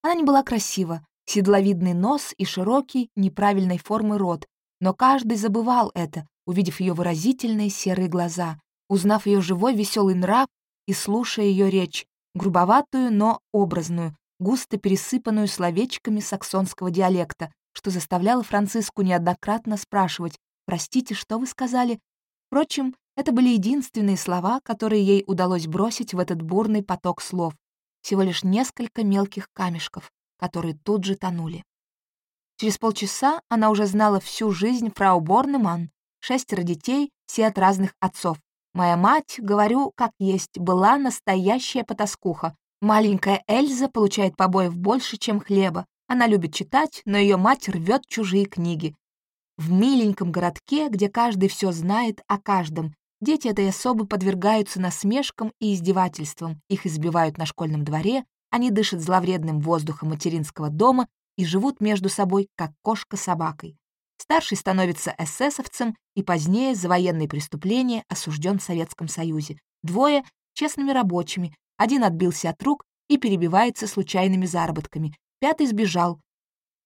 Она не была красива, седловидный нос и широкий, неправильной формы рот, но каждый забывал это, увидев ее выразительные серые глаза, узнав ее живой веселый нрав и слушая ее речь, грубоватую, но образную, густо пересыпанную словечками саксонского диалекта, что заставляло Франциску неоднократно спрашивать «Простите, что вы сказали?» Впрочем, это были единственные слова, которые ей удалось бросить в этот бурный поток слов. Всего лишь несколько мелких камешков, которые тут же тонули. Через полчаса она уже знала всю жизнь фрау Борнеман, шестеро детей, все от разных отцов, Моя мать, говорю, как есть, была настоящая потаскуха. Маленькая Эльза получает побоев больше, чем хлеба. Она любит читать, но ее мать рвет чужие книги. В миленьком городке, где каждый все знает о каждом, дети этой особы подвергаются насмешкам и издевательствам. Их избивают на школьном дворе, они дышат зловредным воздухом материнского дома, и живут между собой, как кошка с собакой. Старший становится эсэсовцем и позднее за военные преступления осужден в Советском Союзе. Двое — честными рабочими, один отбился от рук и перебивается случайными заработками, пятый сбежал.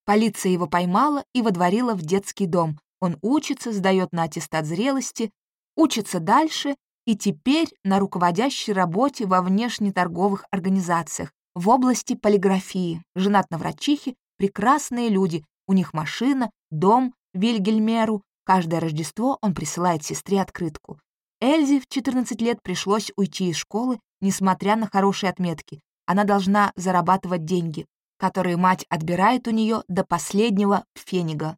Полиция его поймала и водворила в детский дом. Он учится, сдает на аттестат зрелости, учится дальше и теперь на руководящей работе во внешнеторговых организациях в области полиграфии, женат на врачихе, прекрасные люди, у них машина, дом, Вильгельмеру. Каждое Рождество он присылает сестре открытку. Эльзе в 14 лет пришлось уйти из школы, несмотря на хорошие отметки. Она должна зарабатывать деньги, которые мать отбирает у нее до последнего пфенига.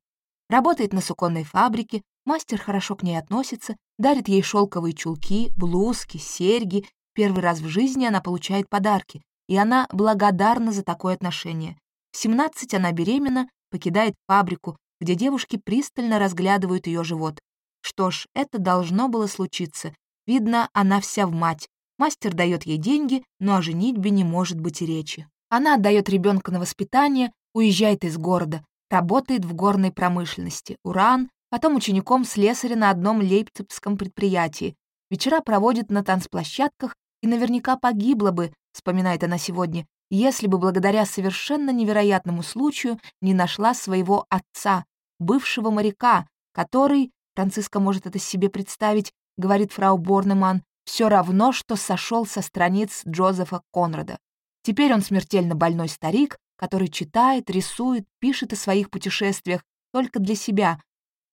Работает на суконной фабрике, мастер хорошо к ней относится, дарит ей шелковые чулки, блузки, серьги. Первый раз в жизни она получает подарки, и она благодарна за такое отношение. В 17 она беременна, покидает фабрику, где девушки пристально разглядывают ее живот. Что ж, это должно было случиться. Видно, она вся в мать. Мастер дает ей деньги, но о женитьбе не может быть и речи. Она отдает ребенка на воспитание, уезжает из города, работает в горной промышленности, уран, потом учеником слесаря на одном лейпцигском предприятии. Вечера проводит на танцплощадках и наверняка погибла бы, вспоминает она сегодня, если бы благодаря совершенно невероятному случаю не нашла своего отца, бывшего моряка, который, Франциска может это себе представить, говорит фрау Борнеман, все равно, что сошел со страниц Джозефа Конрада. Теперь он смертельно больной старик, который читает, рисует, пишет о своих путешествиях только для себя,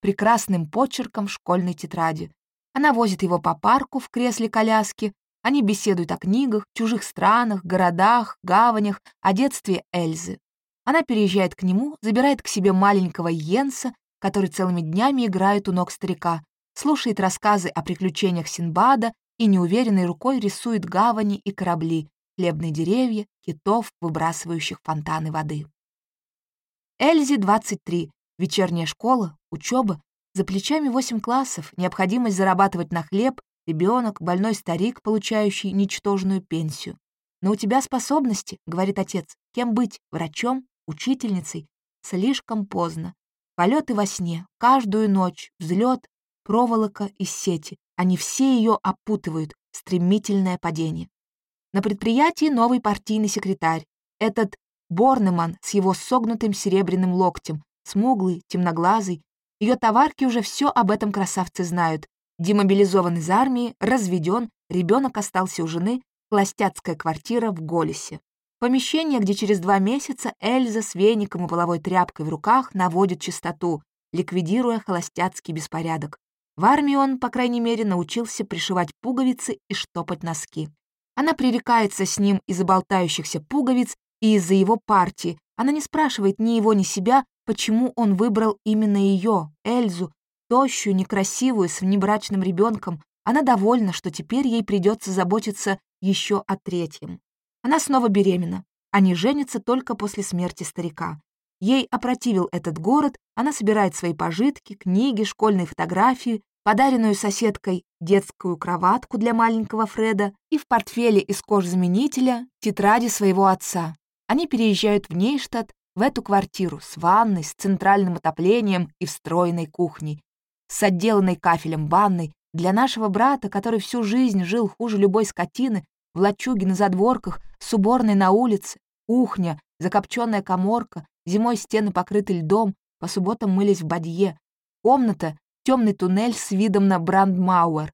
прекрасным почерком в школьной тетради. Она возит его по парку в кресле коляски, они беседуют о книгах, чужих странах, городах, гаванях, о детстве Эльзы. Она переезжает к нему, забирает к себе маленького Йенса, который целыми днями играет у ног старика, слушает рассказы о приключениях Синбада и неуверенной рукой рисует гавани и корабли, хлебные деревья, китов, выбрасывающих фонтаны воды. Эльзе 23, вечерняя школа, учеба, за плечами 8 классов, необходимость зарабатывать на хлеб, ребенок, больной старик, получающий ничтожную пенсию. «Но у тебя способности», — говорит отец, — «кем быть, врачом, учительницей, слишком поздно. Полеты во сне, каждую ночь, взлет, проволока из сети. Они все ее опутывают, стремительное падение. На предприятии новый партийный секретарь. Этот Борнеман с его согнутым серебряным локтем, смуглый, темноглазый. Ее товарки уже все об этом красавце знают. Демобилизован из армии, разведен, ребенок остался у жены, холостяцкая квартира в Голесе. Помещение, где через два месяца Эльза с веником и половой тряпкой в руках наводит чистоту, ликвидируя холостяцкий беспорядок. В армии он, по крайней мере, научился пришивать пуговицы и штопать носки. Она пререкается с ним из-за болтающихся пуговиц и из-за его партии. Она не спрашивает ни его, ни себя, почему он выбрал именно ее, Эльзу, тощую, некрасивую, с внебрачным ребенком. Она довольна, что теперь ей придется заботиться еще о третьем. Она снова беременна. Они женятся только после смерти старика. Ей опротивил этот город, она собирает свои пожитки, книги, школьные фотографии, подаренную соседкой детскую кроватку для маленького Фреда и в портфеле из кожзаменителя тетради своего отца. Они переезжают в Нейштадт, в эту квартиру с ванной, с центральным отоплением и встроенной кухней, с отделанной кафелем ванной для нашего брата, который всю жизнь жил хуже любой скотины, в лачуге на задворках, с уборной на улице, кухня, закопченная коморка, зимой стены покрыты льдом, по субботам мылись в бадье, комната, темный туннель с видом на Брандмауэр.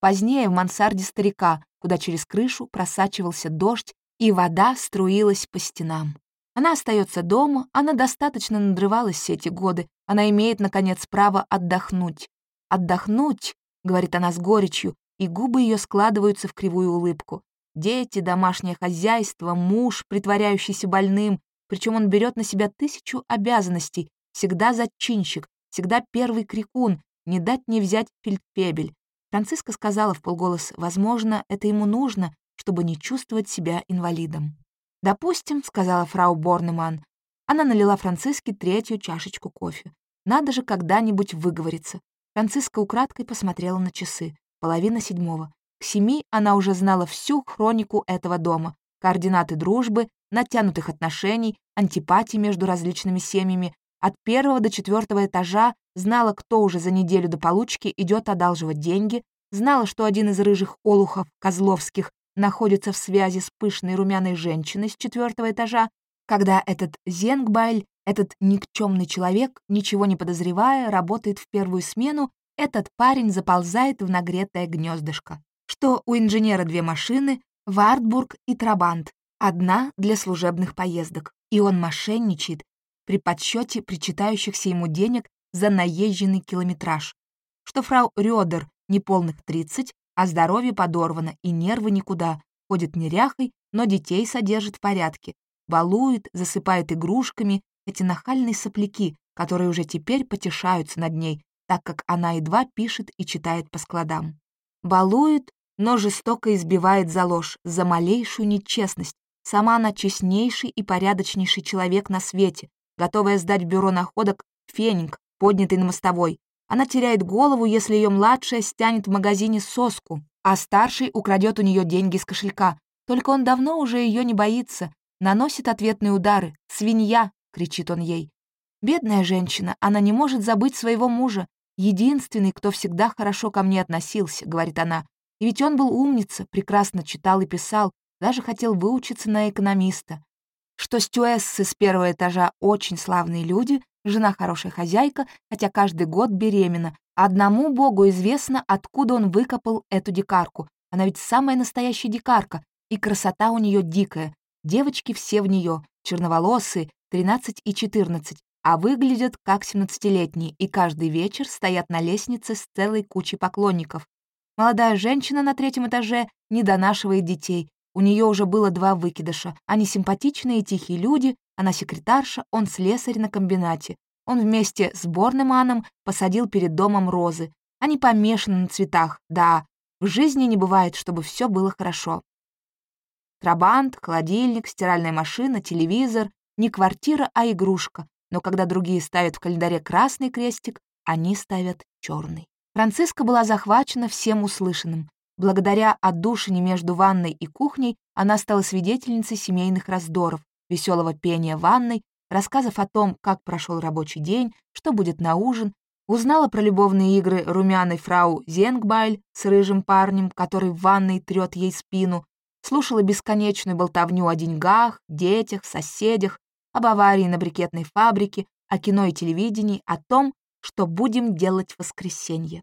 Позднее в мансарде старика, куда через крышу просачивался дождь, и вода струилась по стенам. Она остается дома, она достаточно надрывалась все эти годы, она имеет, наконец, право отдохнуть. «Отдохнуть», — говорит она с горечью, и губы ее складываются в кривую улыбку. Дети, домашнее хозяйство, муж, притворяющийся больным, причем он берет на себя тысячу обязанностей, всегда зачинщик, всегда первый крикун, не дать не взять фельдфебель. Франциска сказала в полголос, возможно, это ему нужно, чтобы не чувствовать себя инвалидом. «Допустим», — сказала фрау Борнеман. Она налила Франциске третью чашечку кофе. «Надо же когда-нибудь выговориться». Франциска украдкой посмотрела на часы половина седьмого. К семи она уже знала всю хронику этого дома, координаты дружбы, натянутых отношений, антипатий между различными семьями. От первого до четвертого этажа знала, кто уже за неделю до получки идет одалживать деньги, знала, что один из рыжих олухов Козловских находится в связи с пышной румяной женщиной с четвертого этажа, когда этот Зенгбайль, этот никчемный человек, ничего не подозревая, работает в первую смену, этот парень заползает в нагретое гнездышко. Что у инженера две машины, Вартбург и Трабант, одна для служебных поездок, и он мошенничает при подсчете причитающихся ему денег за наезженный километраж. Что фрау Рёдер неполных 30, а здоровье подорвано и нервы никуда, ходит неряхой, но детей содержит в порядке, балует, засыпает игрушками эти нахальные сопляки, которые уже теперь потешаются над ней, так как она едва пишет и читает по складам. Балует, но жестоко избивает за ложь, за малейшую нечестность. Сама она честнейший и порядочнейший человек на свете, готовая сдать в бюро находок феник, поднятый на мостовой. Она теряет голову, если ее младшая стянет в магазине соску, а старший украдет у нее деньги с кошелька. Только он давно уже ее не боится, наносит ответные удары. «Свинья!» — кричит он ей. Бедная женщина, она не может забыть своего мужа. Единственный, кто всегда хорошо ко мне относился, говорит она. И ведь он был умница, прекрасно читал и писал, даже хотел выучиться на экономиста. Что стюэссы с первого этажа очень славные люди, жена хорошая хозяйка, хотя каждый год беременна. Одному богу известно, откуда он выкопал эту дикарку. Она ведь самая настоящая дикарка, и красота у нее дикая. Девочки все в нее, черноволосые, 13 и 14, а выглядят как 17-летние, и каждый вечер стоят на лестнице с целой кучей поклонников. Молодая женщина на третьем этаже не донашивает детей. У нее уже было два выкидыша. Они симпатичные и тихие люди, она секретарша, он слесарь на комбинате. Он вместе с Борнеманом посадил перед домом розы. Они помешаны на цветах, да. В жизни не бывает, чтобы все было хорошо. Трабант, холодильник, стиральная машина, телевизор. Не квартира, а игрушка. Но когда другие ставят в календаре красный крестик, они ставят черный. Франциска была захвачена всем услышанным. Благодаря отдушине между ванной и кухней она стала свидетельницей семейных раздоров, веселого пения ванной, рассказов о том, как прошел рабочий день, что будет на ужин, узнала про любовные игры румяной фрау Зенгбайль с рыжим парнем, который в ванной трет ей спину, слушала бесконечную болтовню о деньгах, детях, соседях, об аварии на брикетной фабрике, о кино и телевидении, о том, что будем делать в воскресенье.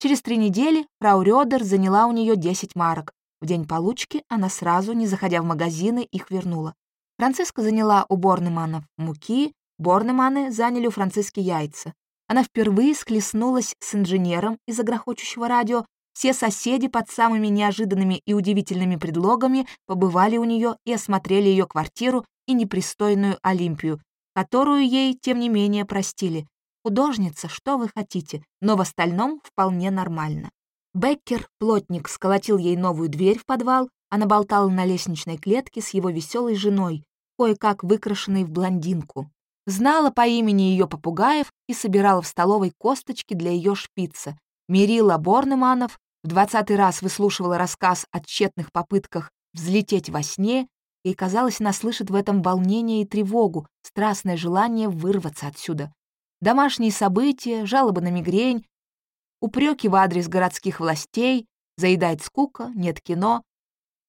Через три недели фрау Рёдер заняла у нее 10 марок. В день получки она сразу, не заходя в магазины, их вернула. Франциска заняла у Борнеманов муки, Борнеманы заняли у Франциски яйца. Она впервые схлестнулась с инженером из-за грохочущего радио, все соседи под самыми неожиданными и удивительными предлогами побывали у нее и осмотрели ее квартиру и непристойную Олимпию, которую ей, тем не менее, простили. Художница, что вы хотите, но в остальном вполне нормально. Беккер, плотник, сколотил ей новую дверь в подвал, она болтала на лестничной клетке с его веселой женой, кое-как выкрашенной в блондинку. Знала по имени ее попугаев и собирала в столовой косточки для ее шпица. Мерила Борнеманов в двадцатый раз выслушивала рассказ о тщетных попытках взлететь во сне, и, казалось, она слышит в этом волнение и тревогу, страстное желание вырваться отсюда. Домашние события, жалобы на мигрень, упреки в адрес городских властей, заедает скука, нет кино.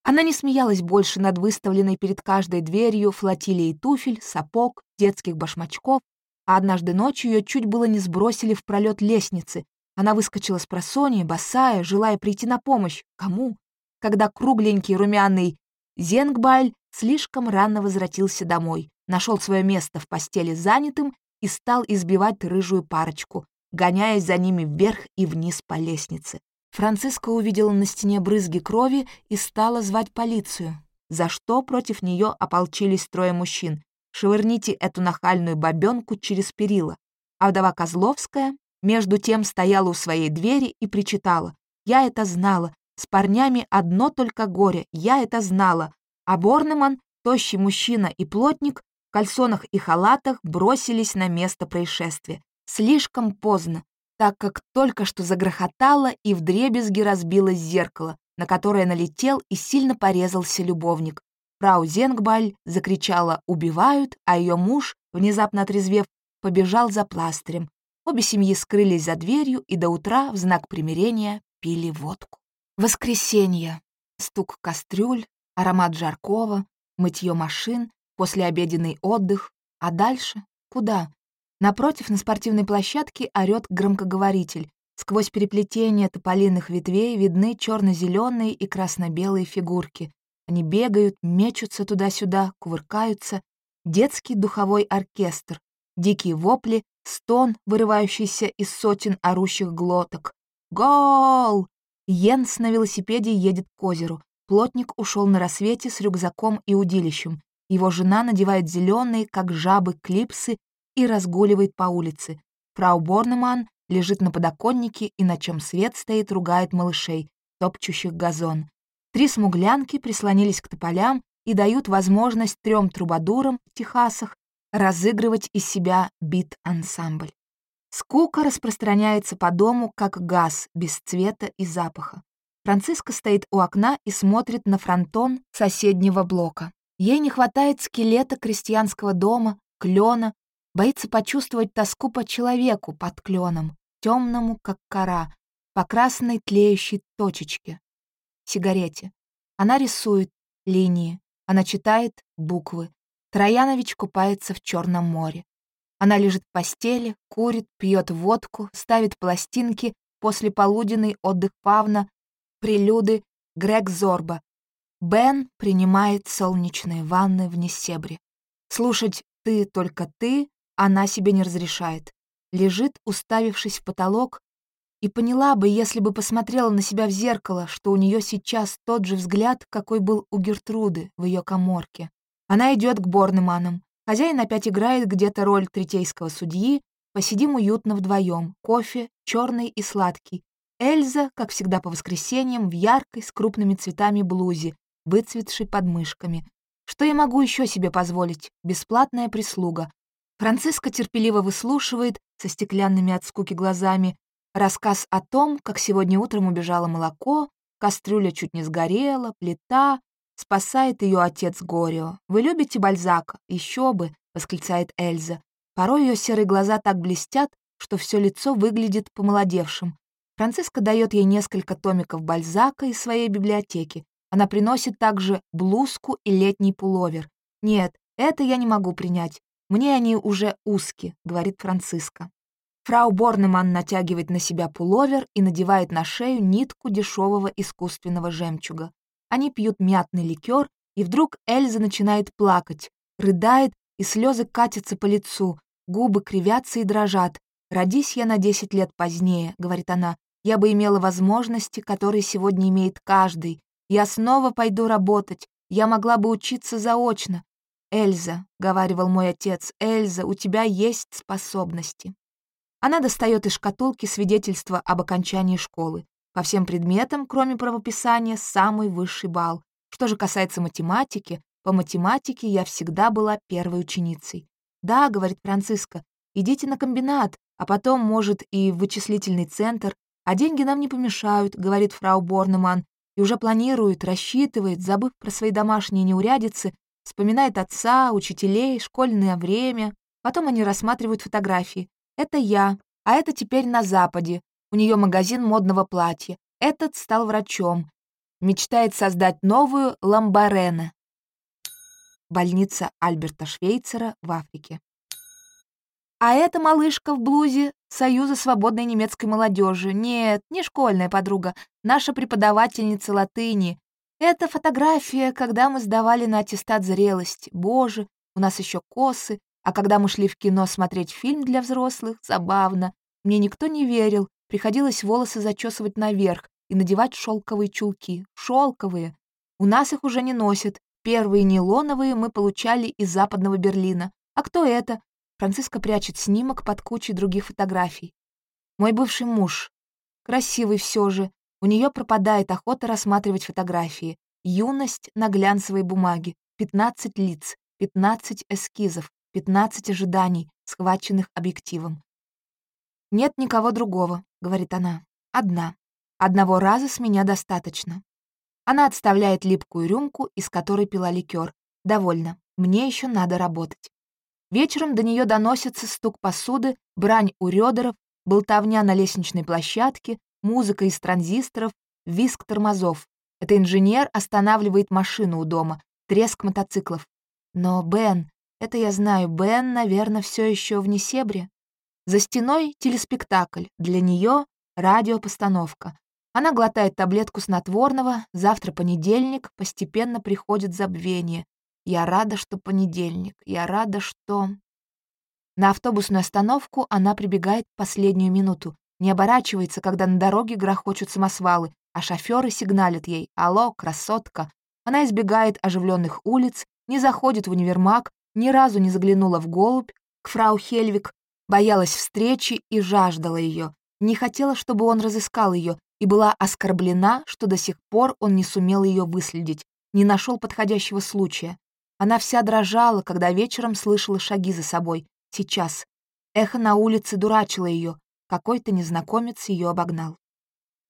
Она не смеялась больше над выставленной перед каждой дверью флотилией туфель, сапог, детских башмачков, а однажды ночью ее чуть было не сбросили в пролет лестницы, она выскочила с просони, босая, желая прийти на помощь. Кому? Когда кругленький румяный Зенгбаль слишком рано возвратился домой, нашел свое место в постели занятым и стал избивать рыжую парочку, гоняясь за ними вверх и вниз по лестнице. Франциска увидела на стене брызги крови и стала звать полицию, за что против нее ополчились трое мужчин. «Швырните эту нахальную бабенку через перила». А вдова Козловская между тем стояла у своей двери и причитала. «Я это знала. С парнями одно только горе. Я это знала». А Борнеман, тощий мужчина и плотник, в кальсонах и халатах бросились на место происшествия. Слишком поздно, так как только что загрохотало и вдребезги разбилось зеркало, на которое налетел и сильно порезался любовник. Фрау Зенгбаль закричала «убивают», а ее муж, внезапно отрезвев, побежал за пластырем. Обе семьи скрылись за дверью и до утра в знак примирения пили водку. Воскресенье. Стук кастрюль, аромат жаркого, мытье машин, послеобеденный отдых. А дальше? Куда? Напротив, на спортивной площадке орёт громкоговоритель. Сквозь переплетение тополиных ветвей видны черно зеленые и красно-белые фигурки. Они бегают, мечутся туда-сюда, кувыркаются. Детский духовой оркестр, дикие вопли, стон, вырывающийся из сотен орущих глоток. «Гол!» Йенс на велосипеде едет к озеру. Плотник ушел на рассвете с рюкзаком и удилищем. Его жена надевает зеленые, как жабы, клипсы и разгуливает по улице. Фрау Борнеман лежит на подоконнике и на чем свет стоит, ругает малышей, топчущих газон. Три смуглянки прислонились к тополям и дают возможность трем трубадурам в Техасах разыгрывать из себя бит-ансамбль. Скука распространяется по дому, как газ, без цвета и запаха. Франциска стоит у окна и смотрит на фронтон соседнего блока. Ей не хватает скелета крестьянского дома, клена, боится почувствовать тоску по человеку под кленом, темному, как кора, по красной тлеющей точечке, сигарете. Она рисует линии, она читает буквы. Троянович купается в Черном море. Она лежит в постели, курит, пьет водку, ставит пластинки, после полуденный отдых Павна, прелюды Грег Зорба. Бен принимает солнечные ванны в Несебре. Слушать «ты, только ты» она себе не разрешает. Лежит, уставившись в потолок, и поняла бы, если бы посмотрела на себя в зеркало, что у нее сейчас тот же взгляд, какой был у Гертруды в ее коморке. Она идет к Борнеманам. Хозяин опять играет где-то роль третейского судьи. Посидим уютно вдвоем. Кофе, черный и сладкий. Эльза, как всегда по воскресеньям, в яркой, с крупными цветами блузе, выцветшей подмышками. Что я могу еще себе позволить? Бесплатная прислуга. Франциска терпеливо выслушивает, со стеклянными от скуки глазами, рассказ о том, как сегодня утром убежало молоко, кастрюля чуть не сгорела, плита, Спасает ее отец Горио. «Вы любите Бальзака? Еще бы!» — восклицает Эльза. Порой ее серые глаза так блестят, что все лицо выглядит помолодевшим. Франциска дает ей несколько томиков Бальзака из своей библиотеки. Она приносит также блузку и летний пуловер. «Нет, это я не могу принять. Мне они уже узкие», — говорит Франциска. Фрау Борнеман натягивает на себя пуловер и надевает на шею нитку дешевого искусственного жемчуга. Они пьют мятный ликер, и вдруг Эльза начинает плакать, рыдает, и слезы катятся по лицу, губы кривятся и дрожат. «Родись я на десять лет позднее», — говорит она, «я бы имела возможности, которые сегодня имеет каждый. Я снова пойду работать, я могла бы учиться заочно». «Эльза», — говаривал мой отец, «Эльза, у тебя есть способности». Она достает из шкатулки свидетельство об окончании школы. По всем предметам, кроме правописания, самый высший балл. Что же касается математики, по математике я всегда была первой ученицей. «Да», — говорит Франциска, — «идите на комбинат, а потом, может, и в вычислительный центр, а деньги нам не помешают», — говорит фрау Борнеман, и уже планирует, рассчитывает, забыв про свои домашние неурядицы, вспоминает отца, учителей, школьное время. Потом они рассматривают фотографии. Это я, а это теперь на Западе, у нее магазин модного платья. Этот стал врачом. Мечтает создать новую Ламбарена. Больница Альберта Швейцера в Африке. А эта малышка в блузе Союза свободной немецкой молодежи. Нет, не школьная подруга, наша преподавательница латыни. Это фотография, когда мы сдавали на аттестат зрелости. Боже, у нас еще косы. А когда мы шли в кино смотреть фильм для взрослых, забавно. Мне никто не верил, Приходилось волосы зачесывать наверх и надевать шелковые чулки. Шелковые. У нас их уже не носят. Первые нейлоновые мы получали из западного Берлина. А кто это? Франциска прячет снимок под кучей других фотографий. Мой бывший муж. Красивый все же. У нее пропадает охота рассматривать фотографии. Юность на глянцевой бумаге. 15 лиц, 15 эскизов, 15 ожиданий, схваченных объективом. Нет никого другого. — говорит она. «Одна. Одного раза с меня достаточно». Она отставляет липкую рюмку, из которой пила ликер. Довольно. Мне еще надо работать. Вечером до нее доносится стук посуды, брань у рёдеров, болтовня на лестничной площадке, музыка из транзисторов, визг тормозов. Это инженер останавливает машину у дома, треск мотоциклов. Но Бен, это я знаю, Бен, наверное, все еще в Несебре. За стеной телеспектакль, для нее радиопостановка. Она глотает таблетку снотворного, завтра понедельник, постепенно приходит забвение. Я рада, что понедельник, я рада, что... На автобусную остановку она прибегает последнюю минуту, не оборачивается, когда на дороге грохочут самосвалы, а шоферы сигналят ей «Алло, красотка!». Она избегает оживленных улиц, не заходит в универмаг, ни разу не заглянула в голубь к фрау Хельвик, боялась встречи и жаждала ее, не хотела, чтобы он разыскал ее, и была оскорблена, что до сих пор он не сумел ее выследить, не нашел подходящего случая. Она вся дрожала, когда вечером слышала шаги за собой. Сейчас. Эхо на улице дурачило ее. Какой-то незнакомец ее обогнал.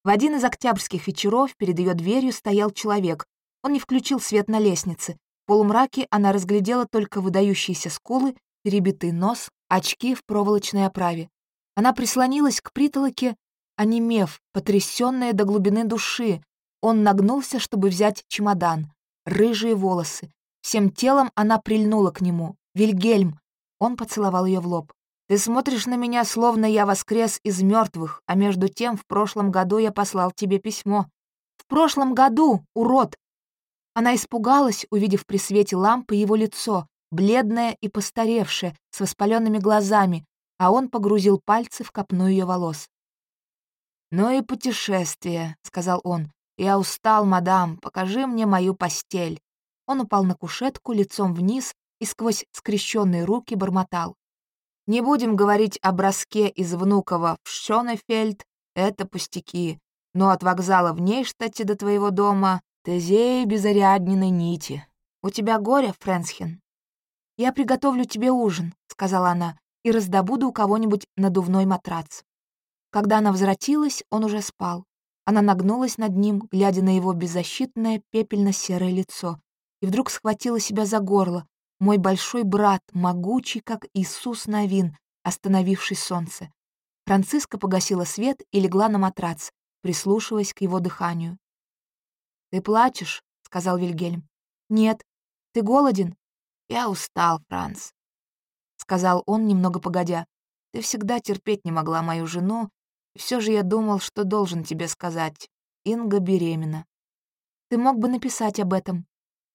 В один из октябрьских вечеров перед ее дверью стоял человек. Он не включил свет на лестнице. В полумраке она разглядела только выдающиеся скулы, перебитый нос, очки в проволочной оправе. Она прислонилась к притолоке, онемев, потрясённая до глубины души. Он нагнулся, чтобы взять чемодан. Рыжие волосы. Всем телом она прильнула к нему. «Вильгельм!» Он поцеловал ее в лоб. «Ты смотришь на меня, словно я воскрес из мертвых, а между тем в прошлом году я послал тебе письмо». «В прошлом году, урод!» Она испугалась, увидев при свете лампы его лицо, бледное и постаревшее, с воспаленными глазами, а он погрузил пальцы в копну ее волос. «Ну и путешествие», — сказал он. «Я устал, мадам, покажи мне мою постель». Он упал на кушетку лицом вниз и сквозь скрещенные руки бормотал. «Не будем говорить о броске из Внуково в Шонефельд, это пустяки, но от вокзала в Нейштадте до твоего дома Тезеи безорядненной нити. У тебя горе, Фрэнсхен?» «Я приготовлю тебе ужин», — сказала она, и раздобуду у кого-нибудь надувной матрац. Когда она возвратилась, он уже спал. Она нагнулась над ним, глядя на его беззащитное пепельно-серое лицо, и вдруг схватила себя за горло. Мой большой брат, могучий, как Иисус Новин, остановивший солнце. Франциска погасила свет и легла на матрац, прислушиваясь к его дыханию. «Ты плачешь?» — сказал Вильгельм. «Нет. Ты голоден?» «Я устал, Франц сказал он, немного погодя. «Ты всегда терпеть не могла мою жену, и все же я думал, что должен тебе сказать. Инга беременна. Ты мог бы написать об этом.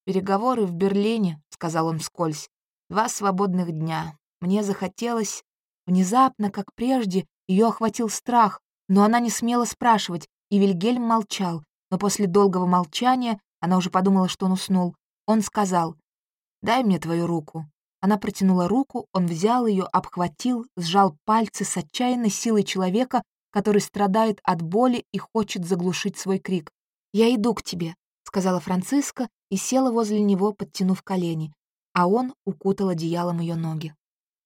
Переговоры в Берлине», — сказал он вскользь. «Два свободных дня. Мне захотелось...» Внезапно, как прежде, ее охватил страх, но она не смела спрашивать, и Вильгельм молчал, но после долгого молчания, она уже подумала, что он уснул, он сказал, «Дай мне твою руку». Она протянула руку, он взял ее, обхватил, сжал пальцы с отчаянной силой человека, который страдает от боли и хочет заглушить свой крик. «Я иду к тебе», — сказала Франциска и села возле него, подтянув колени, а он укутал одеялом ее ноги.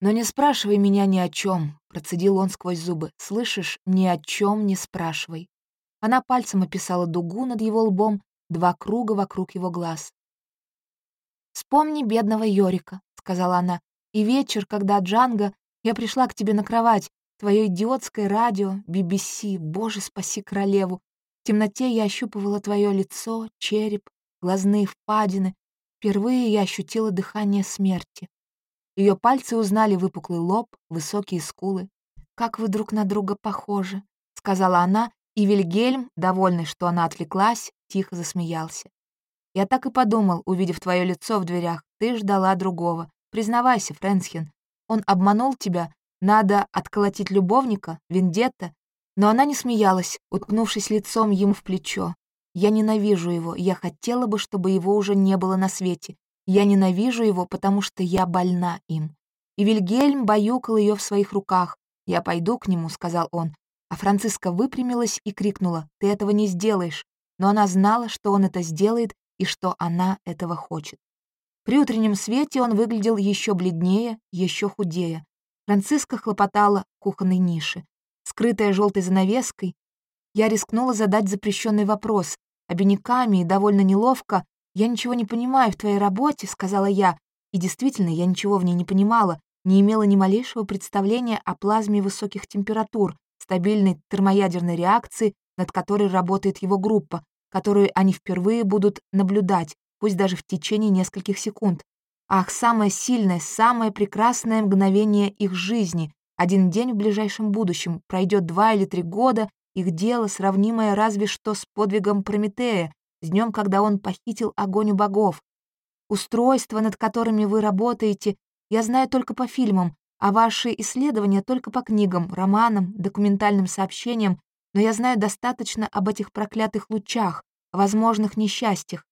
«Но не спрашивай меня ни о чем», — процедил он сквозь зубы. «Слышишь, ни о чем не спрашивай». Она пальцем описала дугу над его лбом, два круга вокруг его глаз. «Вспомни бедного Йорика», — сказала она. «И вечер, когда Джанго, я пришла к тебе на кровать, твое идиотское радио, BBC, боже, спаси королеву. Темноте я ощупывала твое лицо, череп, глазные впадины. Впервые я ощутила дыхание смерти. Ее пальцы узнали выпуклый лоб, высокие скулы. «Как вы друг на друга похожи», — сказала она, и Вильгельм, довольный, что она отвлеклась, тихо засмеялся. Я так и подумал, увидев твое лицо в дверях. Ты ждала другого. Признавайся, Фрэнсхен. Он обманул тебя. Надо отколотить любовника, вендетта. Но она не смеялась, уткнувшись лицом ему в плечо. Я ненавижу его. Я хотела бы, чтобы его уже не было на свете. Я ненавижу его, потому что я больна им. И Вильгельм баюкал ее в своих руках. «Я пойду к нему», — сказал он. А Франциска выпрямилась и крикнула, «Ты этого не сделаешь». Но она знала, что он это сделает, и что она этого хочет. При утреннем свете он выглядел еще бледнее, еще худее. Франциска хлопотала в кухонной нише. Скрытая желтой занавеской, я рискнула задать запрещенный вопрос. обиняками и довольно неловко. «Я ничего не понимаю в твоей работе», — сказала я. И действительно, я ничего в ней не понимала, не имела ни малейшего представления о плазме высоких температур, стабильной термоядерной реакции, над которой работает его группа, которую они впервые будут наблюдать, пусть даже в течение нескольких секунд. Ах, самое сильное, самое прекрасное мгновение их жизни. Один день в ближайшем будущем, пройдет два или три года, их дело, сравнимое разве что с подвигом Прометея, с днем, когда он похитил огонь у богов. Устройства, над которыми вы работаете, я знаю только по фильмам, а ваши исследования только по книгам, романам, документальным сообщениям, но я знаю достаточно об этих проклятых лучах, о возможных несчастьях.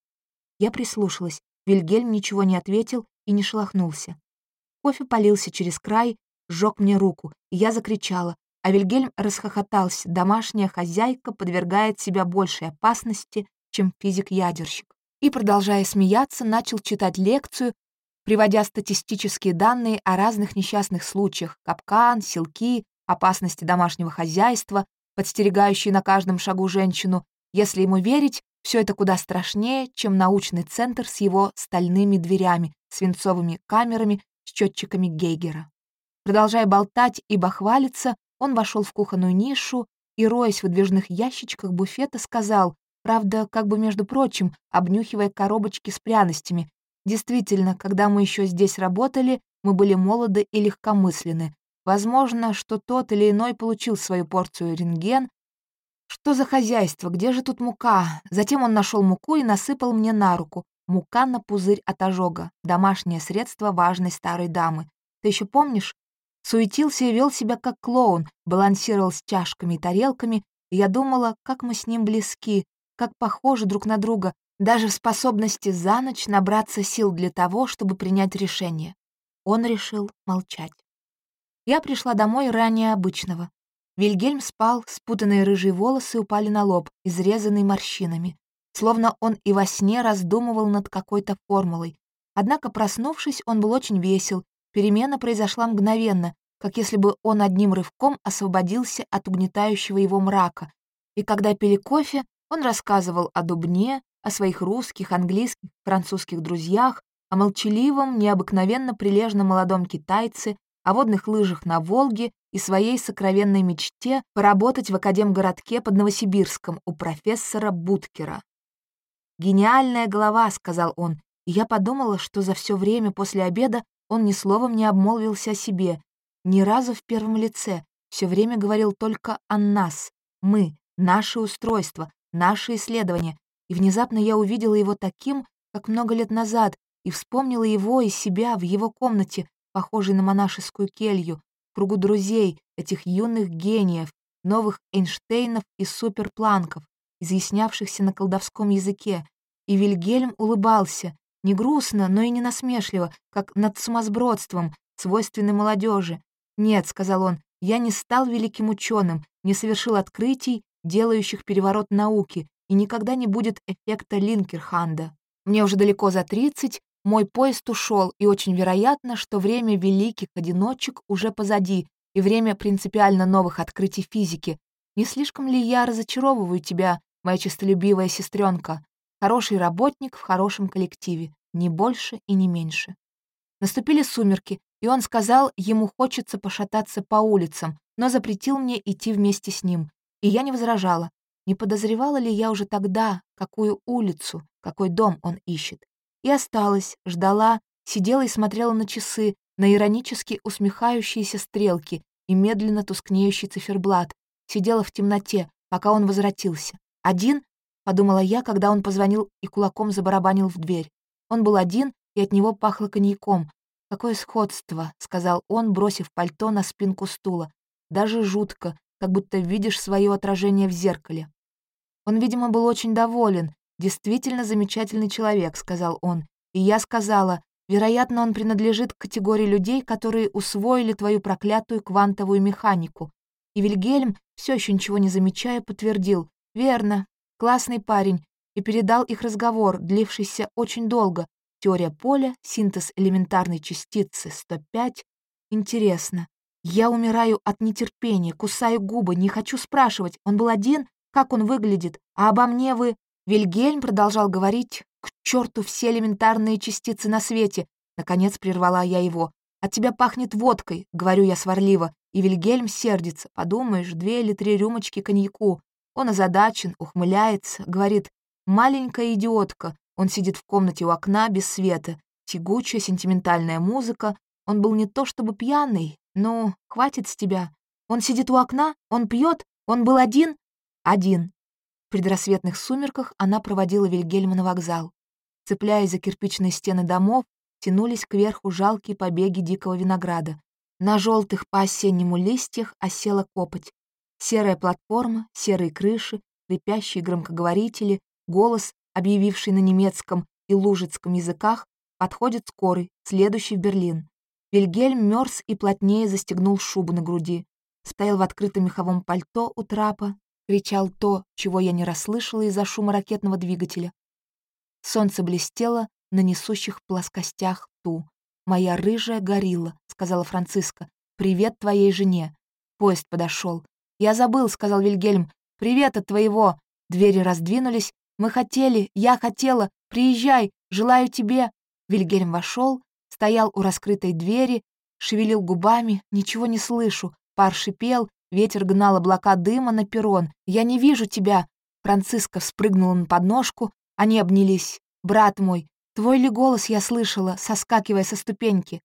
Я прислушалась. Вильгельм ничего не ответил и не шелохнулся. Кофе полился через край, сжег мне руку, и я закричала, а Вильгельм расхохотался. Домашняя хозяйка подвергает себя большей опасности, чем физик-ядерщик. И, продолжая смеяться, начал читать лекцию, приводя статистические данные о разных несчастных случаях — капкан, селки, опасности домашнего хозяйства, подстерегающие на каждом шагу женщину. Если ему верить, все это куда страшнее, чем научный центр с его стальными дверями, свинцовыми камерами, счетчиками Гейгера. Продолжая болтать и бахвалиться, он вошел в кухонную нишу и, роясь в выдвижных ящичках буфета, сказал, правда, как бы между прочим, обнюхивая коробочки с пряностями, «Действительно, когда мы еще здесь работали, мы были молоды и легкомысленны. Возможно, что тот или иной получил свою порцию рентген, что за хозяйство? Где же тут мука? Затем он нашел муку и насыпал мне на руку. Мука на пузырь от ожога. Домашнее средство важной старой дамы. Ты еще помнишь? Суетился и вел себя как клоун, балансировал с чашками и тарелками, и я думала, как мы с ним близки, как похожи друг на друга, даже в способности за ночь набраться сил для того, чтобы принять решение. Он решил молчать. Я пришла домой ранее обычного. Вильгельм спал, спутанные рыжие волосы упали на лоб, изрезанный морщинами. Словно он и во сне раздумывал над какой-то формулой. Однако, проснувшись, он был очень весел. Перемена произошла мгновенно, как если бы он одним рывком освободился от угнетающего его мрака. И когда пили кофе, он рассказывал о Дубне, о своих русских, английских, французских друзьях, о молчаливом, необыкновенно прилежном молодом китайце, о водных лыжах на Волге и своей сокровенной мечте поработать в академгородке под Новосибирском у профессора Буткера. «Гениальная голова», — сказал он, и я подумала, что за все время после обеда он ни словом не обмолвился о себе, ни разу в первом лице, все время говорил только о нас, мы, наше устройство, наши исследования, и внезапно я увидела его таким, как много лет назад, и вспомнила его и себя в его комнате, похожей на монашескую келью, кругу друзей, этих юных гениев, новых Эйнштейнов и суперпланков, изъяснявшихся на колдовском языке. И Вильгельм улыбался, не грустно, но и не насмешливо, как над сумасбродством, свойственной молодежи. «Нет», — сказал он, — «я не стал великим ученым, не совершил открытий, делающих переворот науки, и никогда не будет эффекта Линкерханда. Мне уже далеко за тридцать, мой поезд ушел, и очень вероятно, что время великих одиночек уже позади, и время принципиально новых открытий физики. Не слишком ли я разочаровываю тебя, моя честолюбивая сестренка? Хороший работник в хорошем коллективе, не больше и не меньше. Наступили сумерки, и он сказал, ему хочется пошататься по улицам, но запретил мне идти вместе с ним. И я не возражала. Не подозревала ли я уже тогда, какую улицу, какой дом он ищет? И осталась, ждала, сидела и смотрела на часы, на иронически усмехающиеся стрелки и медленно тускнеющий циферблат. Сидела в темноте, пока он возвратился. «Один?» — подумала я, когда он позвонил и кулаком забарабанил в дверь. Он был один, и от него пахло коньяком. «Какое сходство», — сказал он, бросив пальто на спинку стула. «Даже жутко, как будто видишь свое отражение в зеркале». Он, видимо, был очень доволен, «Действительно замечательный человек», — сказал он. И я сказала, «Вероятно, он принадлежит к категории людей, которые усвоили твою проклятую квантовую механику». И Вильгельм, все еще ничего не замечая, подтвердил, «Верно, классный парень», и передал их разговор, длившийся очень долго. Теория поля, синтез элементарной частицы 105. Интересно. Я умираю от нетерпения, кусаю губы, не хочу спрашивать, он был один, как он выглядит, а обо мне вы... Вильгельм продолжал говорить, к черту все элементарные частицы на свете. Наконец прервала я его. От тебя пахнет водкой, говорю я сварливо, и Вильгельм сердится. Подумаешь, две или три рюмочки коньяку. Он озадачен, ухмыляется, говорит, маленькая идиотка. Он сидит в комнате у окна без света. Тягучая сентиментальная музыка. Он был не то чтобы пьяный, но хватит с тебя. Он сидит у окна, он пьет, он был один? Один. В предрассветных сумерках она проводила Вильгельма на вокзал. Цепляясь за кирпичные стены домов, тянулись кверху жалкие побеги дикого винограда. На желтых по осеннему листьях осела копоть. Серая платформа, серые крыши, крепящие громкоговорители, голос, объявивший на немецком и лужицком языках, подходит скорый, следующий в Берлин. Вильгельм мерз и плотнее застегнул шубу на груди. Стоял в открытом меховом пальто у трапа, кричал то, чего я не расслышала из-за шума ракетного двигателя. Солнце блестело на несущих плоскостях ту. «Моя рыжая горилла», — сказала Франциска. «Привет твоей жене». Поезд подошел. «Я забыл», — сказал Вильгельм. «Привет от твоего». Двери раздвинулись. «Мы хотели, я хотела. Приезжай, желаю тебе». Вильгельм вошел, стоял у раскрытой двери, шевелил губами, ничего не слышу. Пар шипел, ветер гнал облака дыма на перрон. «Я не вижу тебя!» Франциска вспрыгнула на подножку, они обнялись. «Брат мой, твой ли голос я слышала, соскакивая со ступеньки?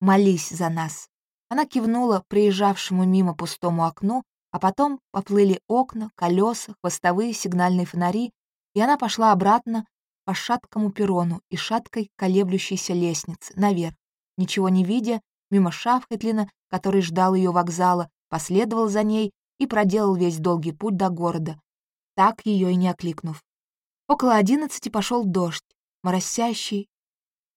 Молись за нас!» Она кивнула приезжавшему мимо пустому окну, а потом поплыли окна, колеса, хвостовые сигнальные фонари, и она пошла обратно по шаткому перрону и шаткой колеблющейся лестнице наверх. Ничего не видя, мимо Шафхетлина, который ждал ее вокзала, последовал за ней и проделал весь долгий путь до города, так ее и не окликнув. Около одиннадцати пошел дождь, моросящий,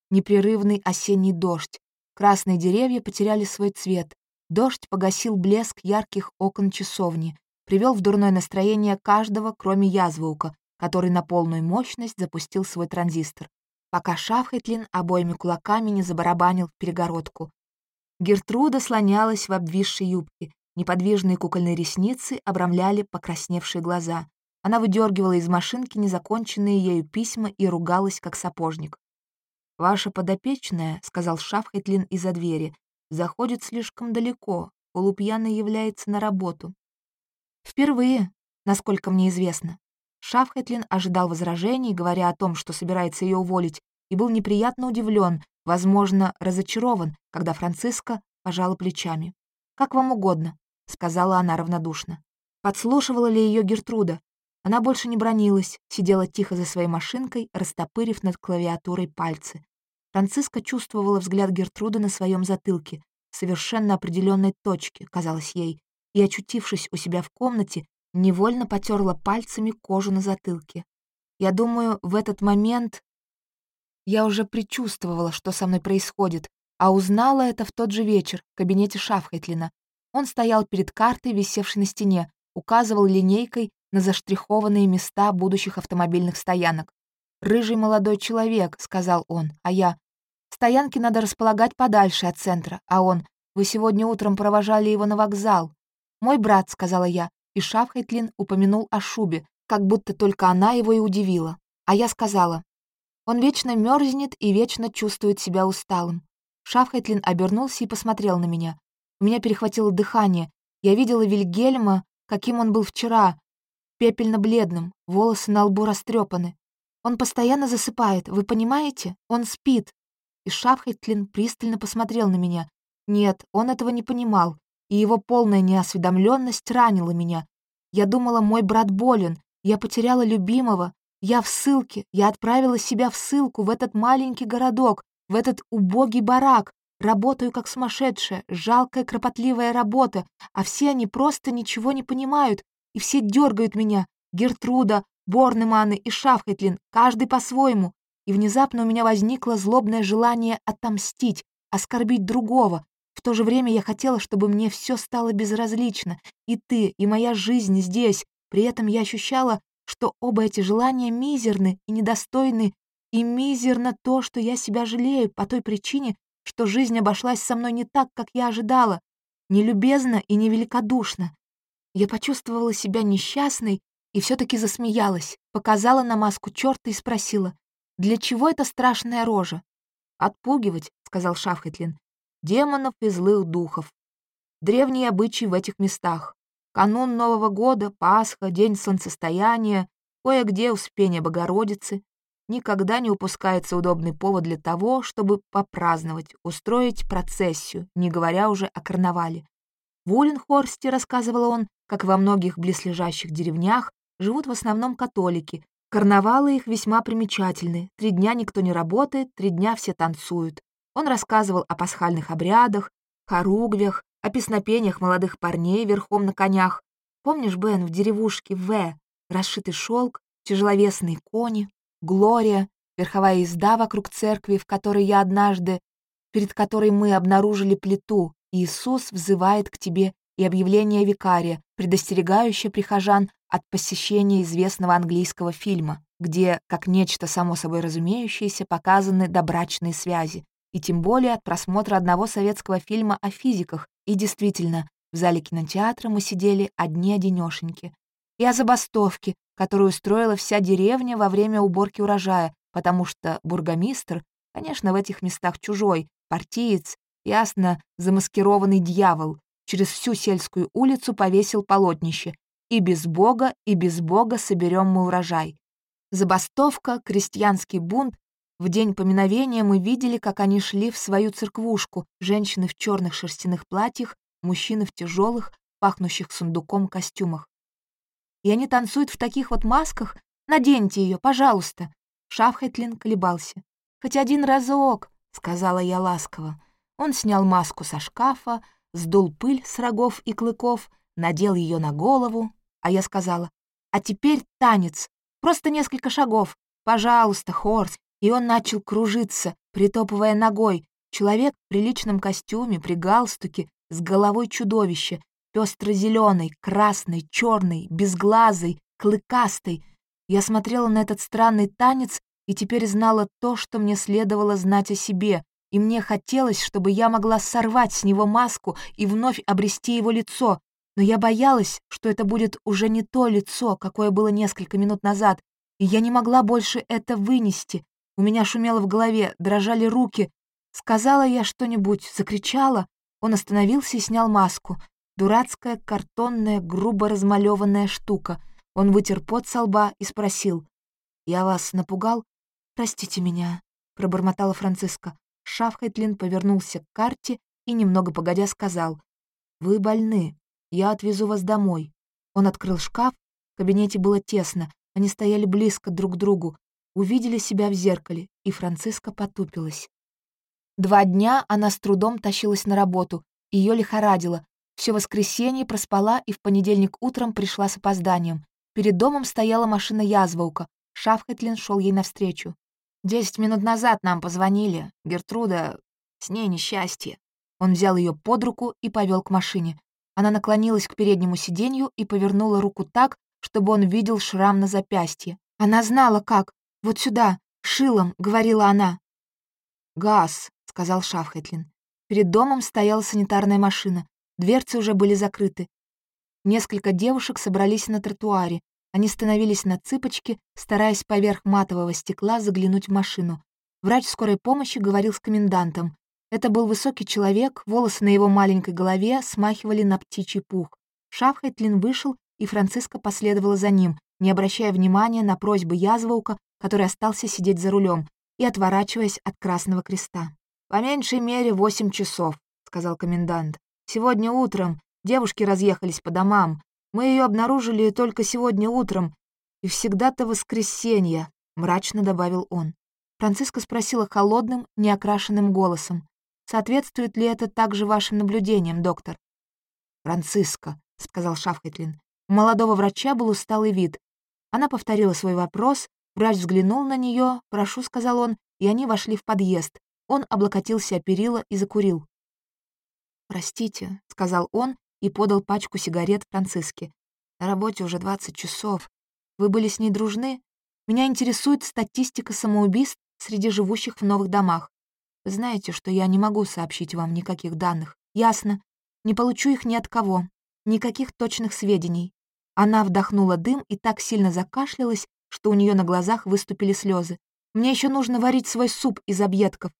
непрерывный осенний дождь. Красные деревья потеряли свой цвет. Дождь погасил блеск ярких окон часовни, привел в дурное настроение каждого, кроме Язваука, который на полную мощность запустил свой транзистор, пока Шафхетлин обоими кулаками не забарабанил в перегородку. Гертруда слонялась в обвисшей юбке, неподвижные кукольные ресницы обрамляли покрасневшие глаза. Она выдергивала из машинки незаконченные ею письма и ругалась, как сапожник. «Ваша подопечная», — сказал Шафхетлин из-за двери, — «заходит слишком далеко, полупьяный является на работу». «Впервые, насколько мне известно». Шафхетлин ожидал возражений, говоря о том, что собирается ее уволить, и был неприятно удивлен, возможно, разочарован, когда Франциска пожала плечами. «Как вам угодно», — сказала она равнодушно. Подслушивала ли ее Гертруда? Она больше не бронилась, сидела тихо за своей машинкой, растопырив над клавиатурой пальцы. Франциска чувствовала взгляд Гертруды на своем затылке, совершенно определенной точке, казалось ей, и, очутившись у себя в комнате, невольно потерла пальцами кожу на затылке. Я думаю, в этот момент я уже предчувствовала, что со мной происходит, а узнала это в тот же вечер в кабинете Шафхайтлина. Он стоял перед картой, висевшей на стене, указывал линейкой на заштрихованные места будущих автомобильных стоянок. «Рыжий молодой человек», — сказал он, а я. «Стоянки надо располагать подальше от центра», а он. «Вы сегодня утром провожали его на вокзал». «Мой брат», — сказала я, и Шафхайтлин упомянул о шубе, как будто только она его и удивила. А я сказала, «Он вечно мерзнет и вечно чувствует себя усталым». Шафхайтлин обернулся и посмотрел на меня. У меня перехватило дыхание. Я видела Вильгельма, каким он был вчера, пепельно-бледным, волосы на лбу растрепаны. Он постоянно засыпает, вы понимаете? Он спит. И Шафхайтлин пристально посмотрел на меня. Нет, он этого не понимал, и его полная неосведомленность ранила меня. Я думала, мой брат болен, я потеряла любимого, я в ссылке, я отправила себя в ссылку, в этот маленький городок, в этот убогий барак, работаю как сумасшедшая, жалкая кропотливая работа, а все они просто ничего не понимают, и все дергают меня, Гертруда, Борнеманы и Шафхетлин, каждый по-своему, и внезапно у меня возникло злобное желание отомстить, оскорбить другого. В то же время я хотела, чтобы мне все стало безразлично, и ты, и моя жизнь здесь. При этом я ощущала, что оба эти желания мизерны и недостойны, и мизерно то, что я себя жалею по той причине, что жизнь обошлась со мной не так, как я ожидала, нелюбезно и невеликодушно. Я почувствовала себя несчастной, и все таки засмеялась, показала на маску черта и спросила, «Для чего эта страшная рожа?» «Отпугивать», — сказал Шафхетлин, «демонов и злых духов. Древние обычаи в этих местах. Канун Нового года, Пасха, День солнцестояния, кое-где Успение Богородицы. Никогда не упускается удобный повод для того, чтобы попраздновать, устроить процессию, не говоря уже о карнавале. В Уленхорсте, рассказывал он, как во многих близлежащих деревнях, живут в основном католики. Карнавалы их весьма примечательны. Три дня никто не работает, три дня все танцуют. Он рассказывал о пасхальных обрядах, хоругвях, о песнопениях молодых парней верхом на конях. Помнишь, Бен, в деревушке В, расшитый шелк, тяжеловесные кони, Глория, верховая езда вокруг церкви, в которой я однажды, перед которой мы обнаружили плиту, Иисус взывает к тебе и объявление викария, предостерегающее прихожан от посещения известного английского фильма, где, как нечто само собой разумеющееся, показаны добрачные связи, и тем более от просмотра одного советского фильма о физиках. И действительно, в зале кинотеатра мы сидели одни-одинёшеньки. И о забастовке, которую устроила вся деревня во время уборки урожая, потому что бургомистр, конечно, в этих местах чужой, партиец, ясно замаскированный дьявол, через всю сельскую улицу повесил полотнище. И без Бога, и без Бога соберем мы урожай. Забастовка, крестьянский бунт. В день поминовения мы видели, как они шли в свою церквушку, женщины в черных шерстяных платьях, мужчины в тяжелых, пахнущих сундуком костюмах. И они танцуют в таких вот масках? Наденьте ее, пожалуйста. Шафхетлин колебался. «Хоть один разок», — сказала я ласково. Он снял маску со шкафа, сдул пыль с рогов и клыков, надел ее на голову, а я сказала, «А теперь танец, просто несколько шагов, пожалуйста, Хорс». И он начал кружиться, притопывая ногой. Человек в приличном костюме, при галстуке, с головой чудовища, пестро-зеленый, красный, черный, безглазый, клыкастый. Я смотрела на этот странный танец и теперь знала то, что мне следовало знать о себе, и мне хотелось, чтобы я могла сорвать с него маску и вновь обрести его лицо, но я боялась, что это будет уже не то лицо, какое было несколько минут назад, и я не могла больше это вынести. У меня шумело в голове, дрожали руки. Сказала я что-нибудь, закричала. Он остановился и снял маску. Дурацкая, картонная, грубо размалеванная штука. Он вытер пот со лба и спросил. «Я вас напугал?» «Простите меня», — пробормотала Франциска. Шафхайтлин повернулся к карте и, немного погодя, сказал, «Вы больны. Я отвезу вас домой». Он открыл шкаф, в кабинете было тесно, они стояли близко друг к другу, увидели себя в зеркале, и Франциска потупилась. Два дня она с трудом тащилась на работу, ее лихорадило. Все воскресенье проспала и в понедельник утром пришла с опозданием. Перед домом стояла машина Язваука. Шафхетлин шел ей навстречу. Десять минут назад нам позвонили. Гертруда... С ней несчастье». Он взял ее под руку и повел к машине. Она наклонилась к переднему сиденью и повернула руку так, чтобы он видел шрам на запястье. Она знала, как. «Вот сюда, шилом», — говорила она. «Газ», — сказал Шафхетлин. Перед домом стояла санитарная машина. Дверцы уже были закрыты. Несколько девушек собрались на тротуаре. Они становились на цыпочки, стараясь поверх матового стекла заглянуть в машину. Врач скорой помощи говорил с комендантом. Это был высокий человек, волосы на его маленькой голове смахивали на птичий пух. Шафхайтлин вышел, и Франциска последовала за ним, не обращая внимания на просьбы Язваука, который остался сидеть за рулем, и отворачиваясь от Красного Креста. «По меньшей мере восемь часов», — сказал комендант. «Сегодня утром девушки разъехались по домам. Мы ее обнаружили только сегодня утром, и всегда-то воскресенье», — мрачно добавил он. Франциска спросила холодным, неокрашенным голосом. «Соответствует ли это также вашим наблюдениям, доктор?» «Франциска», — сказал Шафхетлин. У молодого врача был усталый вид. Она повторила свой вопрос, врач взглянул на нее, «Прошу», — сказал он, и они вошли в подъезд. Он облокотился о перила и закурил. «Простите», — сказал он и подал пачку сигарет Франциске. «На работе уже 20 часов. Вы были с ней дружны? Меня интересует статистика самоубийств среди живущих в новых домах. Вы знаете, что я не могу сообщить вам никаких данных. Ясно. Не получу их ни от кого. Никаких точных сведений. Она вдохнула дым и так сильно закашлялась, что у нее на глазах выступили слезы. «Мне еще нужно варить свой суп из объедков.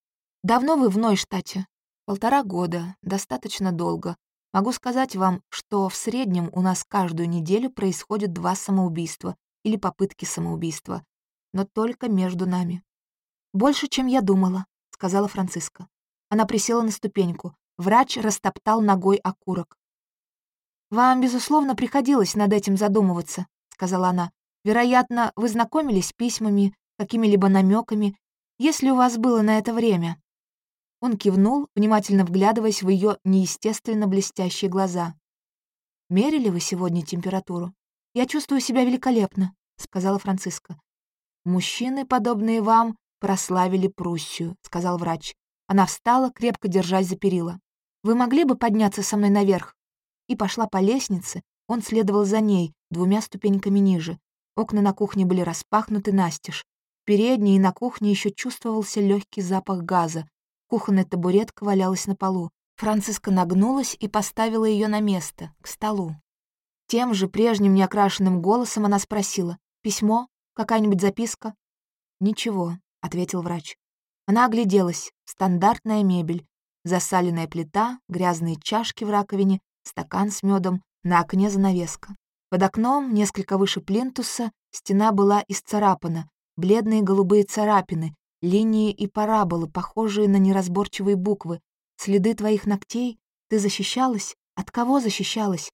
Давно вы в Нойштате?» «Полтора года. Достаточно долго. Могу сказать вам, что в среднем у нас каждую неделю происходит два самоубийства или попытки самоубийства, но только между нами. «Больше, чем я думала», — сказала Франциска. Она присела на ступеньку. Врач растоптал ногой окурок. «Вам, безусловно, приходилось над этим задумываться», — сказала она. «Вероятно, вы знакомились с письмами, какими-либо намеками, если у вас было на это время». Он кивнул, внимательно вглядываясь в ее неестественно блестящие глаза. «Мерили вы сегодня температуру?» «Я чувствую себя великолепно», — сказала Франциска. «Мужчины, подобные вам, прославили Пруссию», — сказал врач. Она встала, крепко держась за перила. «Вы могли бы подняться со мной наверх?» И пошла по лестнице, он следовал за ней, двумя ступеньками ниже. Окна на кухне были распахнуты настежь. В передней и на кухне еще чувствовался легкий запах газа. Кухонная табуретка валялась на полу. Франциска нагнулась и поставила ее на место, к столу. Тем же прежним неокрашенным голосом она спросила. «Письмо? Какая-нибудь записка?» «Ничего», — ответил врач. Она огляделась. Стандартная мебель. Засаленная плита, грязные чашки в раковине, стакан с медом, на окне занавеска. Под окном, несколько выше плинтуса, стена была исцарапана, бледные голубые царапины, линии и параболы, похожие на неразборчивые буквы. Следы твоих ногтей? Ты защищалась? От кого защищалась?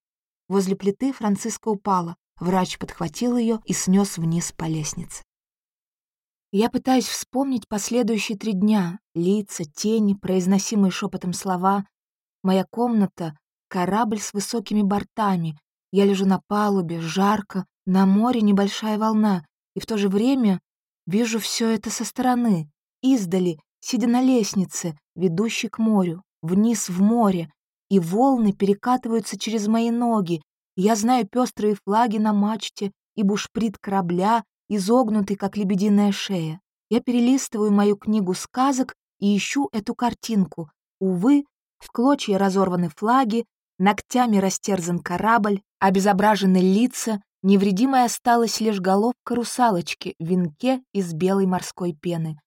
Возле плиты Франциска упала. Врач подхватил ее и снес вниз по лестнице. Я пытаюсь вспомнить последующие три дня, лица, тени, произносимые шепотом слова. Моя комната — корабль с высокими бортами. Я лежу на палубе, жарко, на море небольшая волна, и в то же время вижу все это со стороны, издали, сидя на лестнице, ведущей к морю, вниз в море, и волны перекатываются через мои ноги. Я знаю пестрые флаги на мачте и бушприт корабля, изогнутый, как лебединая шея. Я перелистываю мою книгу сказок и ищу эту картинку. Увы, в клочья разорваны флаги, ногтями растерзан корабль, обезображены лица, невредимой осталась лишь головка русалочки в венке из белой морской пены.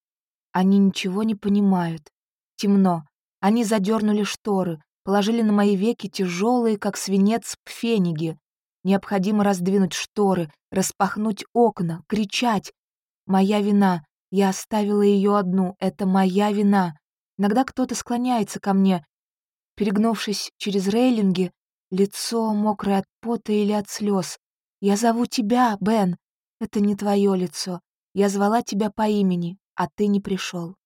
Они ничего не понимают. Темно. Они задернули шторы, положили на мои веки тяжелые, как свинец, пфениги. Необходимо раздвинуть шторы, распахнуть окна, кричать. Моя вина. Я оставила ее одну. Это моя вина. Иногда кто-то склоняется ко мне, перегнувшись через рейлинги, лицо мокрое от пота или от слез. «Я зову тебя, Бен. Это не твое лицо. Я звала тебя по имени, а ты не пришел».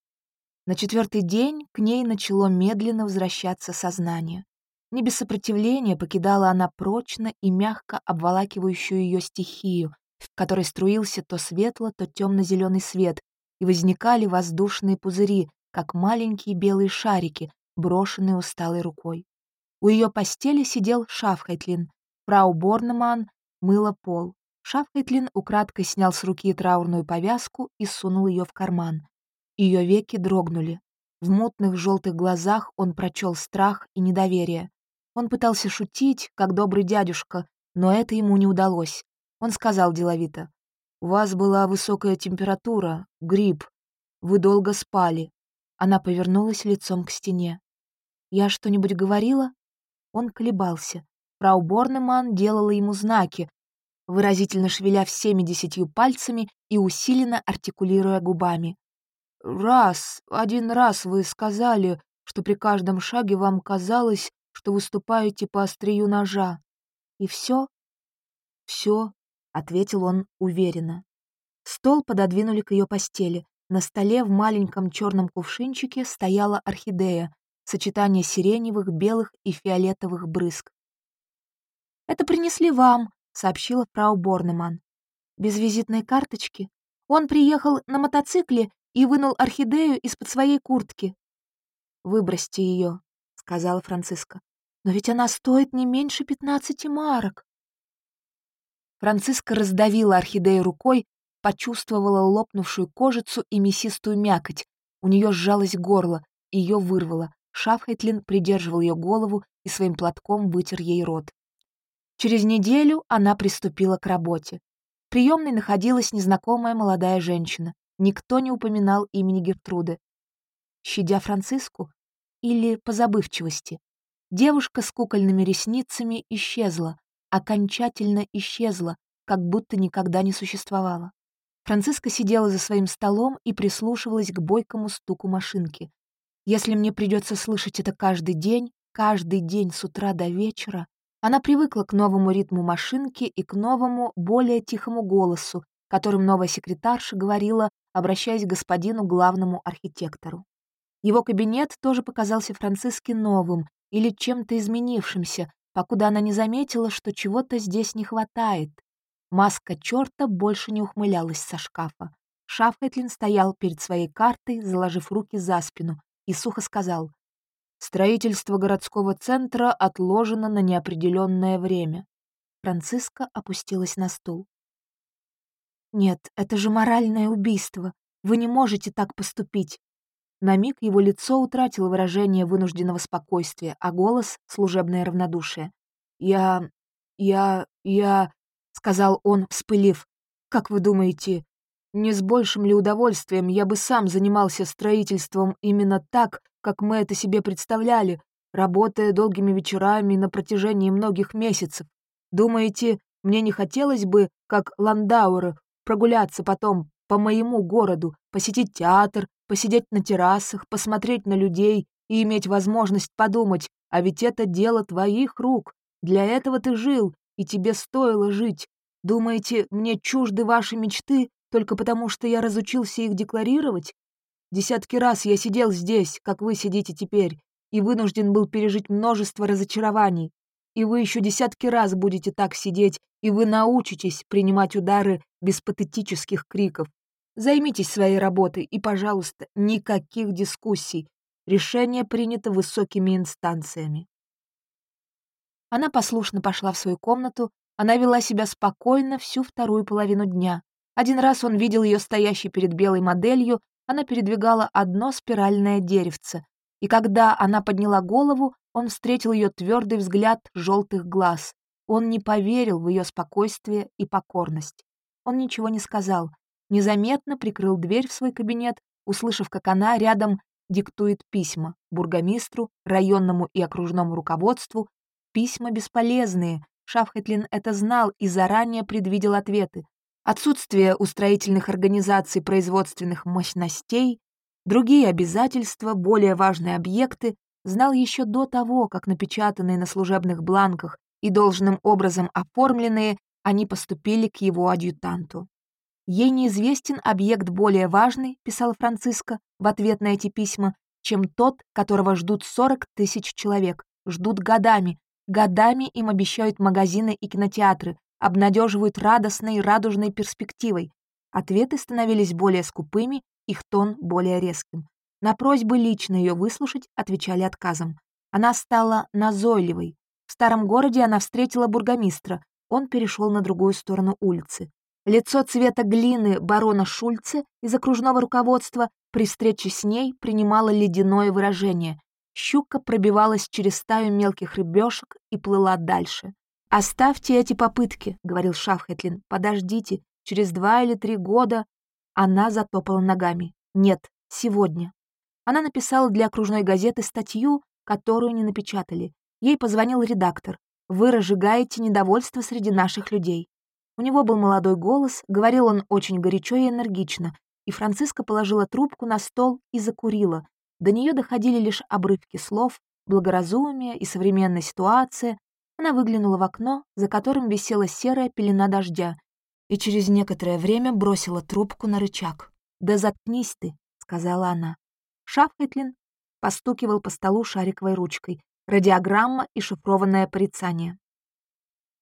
На четвертый день к ней начало медленно возвращаться сознание. Не без сопротивления покидала она прочно и мягко обволакивающую ее стихию, в которой струился то светло, то темно-зеленый свет, и возникали воздушные пузыри, как маленькие белые шарики, брошенные усталой рукой. У ее постели сидел Шафхайтлин. Фрау Борнеман мыла пол. Шафхайтлин украдкой снял с руки траурную повязку и сунул ее в карман. Ее веки дрогнули. В мутных желтых глазах он прочел страх и недоверие. Он пытался шутить, как добрый дядюшка, но это ему не удалось. Он сказал деловито. «У вас была высокая температура, грипп. Вы долго спали». Она повернулась лицом к стене. «Я что-нибудь говорила?» Он колебался. Фрау Борнеман делала ему знаки, выразительно шевеля всеми десятью пальцами и усиленно артикулируя губами. «Раз, один раз вы сказали, что при каждом шаге вам казалось, что выступаете по острию ножа. И все? Все, ответил он уверенно. Стол пододвинули к ее постели. На столе в маленьком черном кувшинчике стояла орхидея, сочетание сиреневых, белых и фиолетовых брызг. «Это принесли вам», — сообщила фрау Борнеман. «Без визитной карточки. Он приехал на мотоцикле и вынул орхидею из-под своей куртки». «Выбросьте ее», — сказала Франциска. Но ведь она стоит не меньше пятнадцати марок. Франциска раздавила орхидею рукой, почувствовала лопнувшую кожицу и мясистую мякоть. У нее сжалось горло, ее вырвало. Шафхайтлин придерживал ее голову и своим платком вытер ей рот. Через неделю она приступила к работе. В приемной находилась незнакомая молодая женщина. Никто не упоминал имени Гертруды. Щадя Франциску или по забывчивости, девушка с кукольными ресницами исчезла, окончательно исчезла, как будто никогда не существовала. Франциска сидела за своим столом и прислушивалась к бойкому стуку машинки. Если мне придется слышать это каждый день, каждый день с утра до вечера, она привыкла к новому ритму машинки и к новому, более тихому голосу, которым новая секретарша говорила, обращаясь к господину главному архитектору. Его кабинет тоже показался Франциске новым или чем-то изменившимся, покуда она не заметила, что чего-то здесь не хватает. Маска черта больше не ухмылялась со шкафа. Шафхетлин стоял перед своей картой, заложив руки за спину, и сухо сказал, «Строительство городского центра отложено на неопределенное время». Франциска опустилась на стул. «Нет, это же моральное убийство. Вы не можете так поступить. На миг его лицо утратило выражение вынужденного спокойствия, а голос — служебное равнодушие. «Я... я... я...» — сказал он, вспылив. «Как вы думаете, не с большим ли удовольствием я бы сам занимался строительством именно так, как мы это себе представляли, работая долгими вечерами на протяжении многих месяцев? Думаете, мне не хотелось бы, как Ландауэр, прогуляться потом по моему городу, посетить театр, посидеть на террасах, посмотреть на людей и иметь возможность подумать, а ведь это дело твоих рук. Для этого ты жил, и тебе стоило жить. Думаете, мне чужды ваши мечты только потому, что я разучился их декларировать? Десятки раз я сидел здесь, как вы сидите теперь, и вынужден был пережить множество разочарований. И вы еще десятки раз будете так сидеть, и вы научитесь принимать удары без патетических криков. Займитесь своей работой и, пожалуйста, никаких дискуссий. Решение принято высокими инстанциями. Она послушно пошла в свою комнату, она вела себя спокойно всю вторую половину дня. Один раз он видел ее стоящей перед белой моделью, она передвигала одно спиральное деревце, и когда она подняла голову, он встретил ее твердый взгляд желтых глаз. Он не поверил в ее спокойствие и покорность. Он ничего не сказал, незаметно прикрыл дверь в свой кабинет, услышав, как она рядом диктует письма бургомистру, районному и окружному руководству. Письма бесполезные. Шафхетлин это знал и заранее предвидел ответы. Отсутствие у строительных организаций производственных мощностей, другие обязательства, более важные объекты, знал еще до того, как напечатанные на служебных бланках и должным образом оформленные, они поступили к его адъютанту. Ей неизвестен объект более важный, писал Франциско в ответ на эти письма, чем тот, которого ждут 40 тысяч человек, ждут годами. Годами им обещают магазины и кинотеатры, обнадеживают радостной и радужной перспективой. Ответы становились более скупыми, их тон более резким. На просьбы лично ее выслушать отвечали отказом. Она стала назойливой. В старом городе она встретила бургомистра. Он перешел на другую сторону улицы. Лицо цвета глины барона Шульца из окружного руководства при встрече с ней принимало ледяное выражение. Щука пробивалась через стаю мелких рыбешек и плыла дальше. «Оставьте эти попытки», — говорил Шафхетлин. «Подождите, через два или три года...» Она затопала ногами. «Нет, сегодня». Она написала для окружной газеты статью, которую не напечатали. Ей позвонил редактор. «Вы разжигаете недовольство среди наших людей. У него был молодой голос, говорил он очень горячо и энергично, и Франциска положила трубку на стол и закурила. До нее доходили лишь обрывки слов, благоразумие и современная ситуация. Она выглянула в окно, за которым висела серая пелена дождя, и через некоторое время бросила трубку на рычаг. «Да заткнись ты», — сказала она. Шафхетлин постукивал по столу шариковой ручкой. Радиограмма и шифрованное порицание.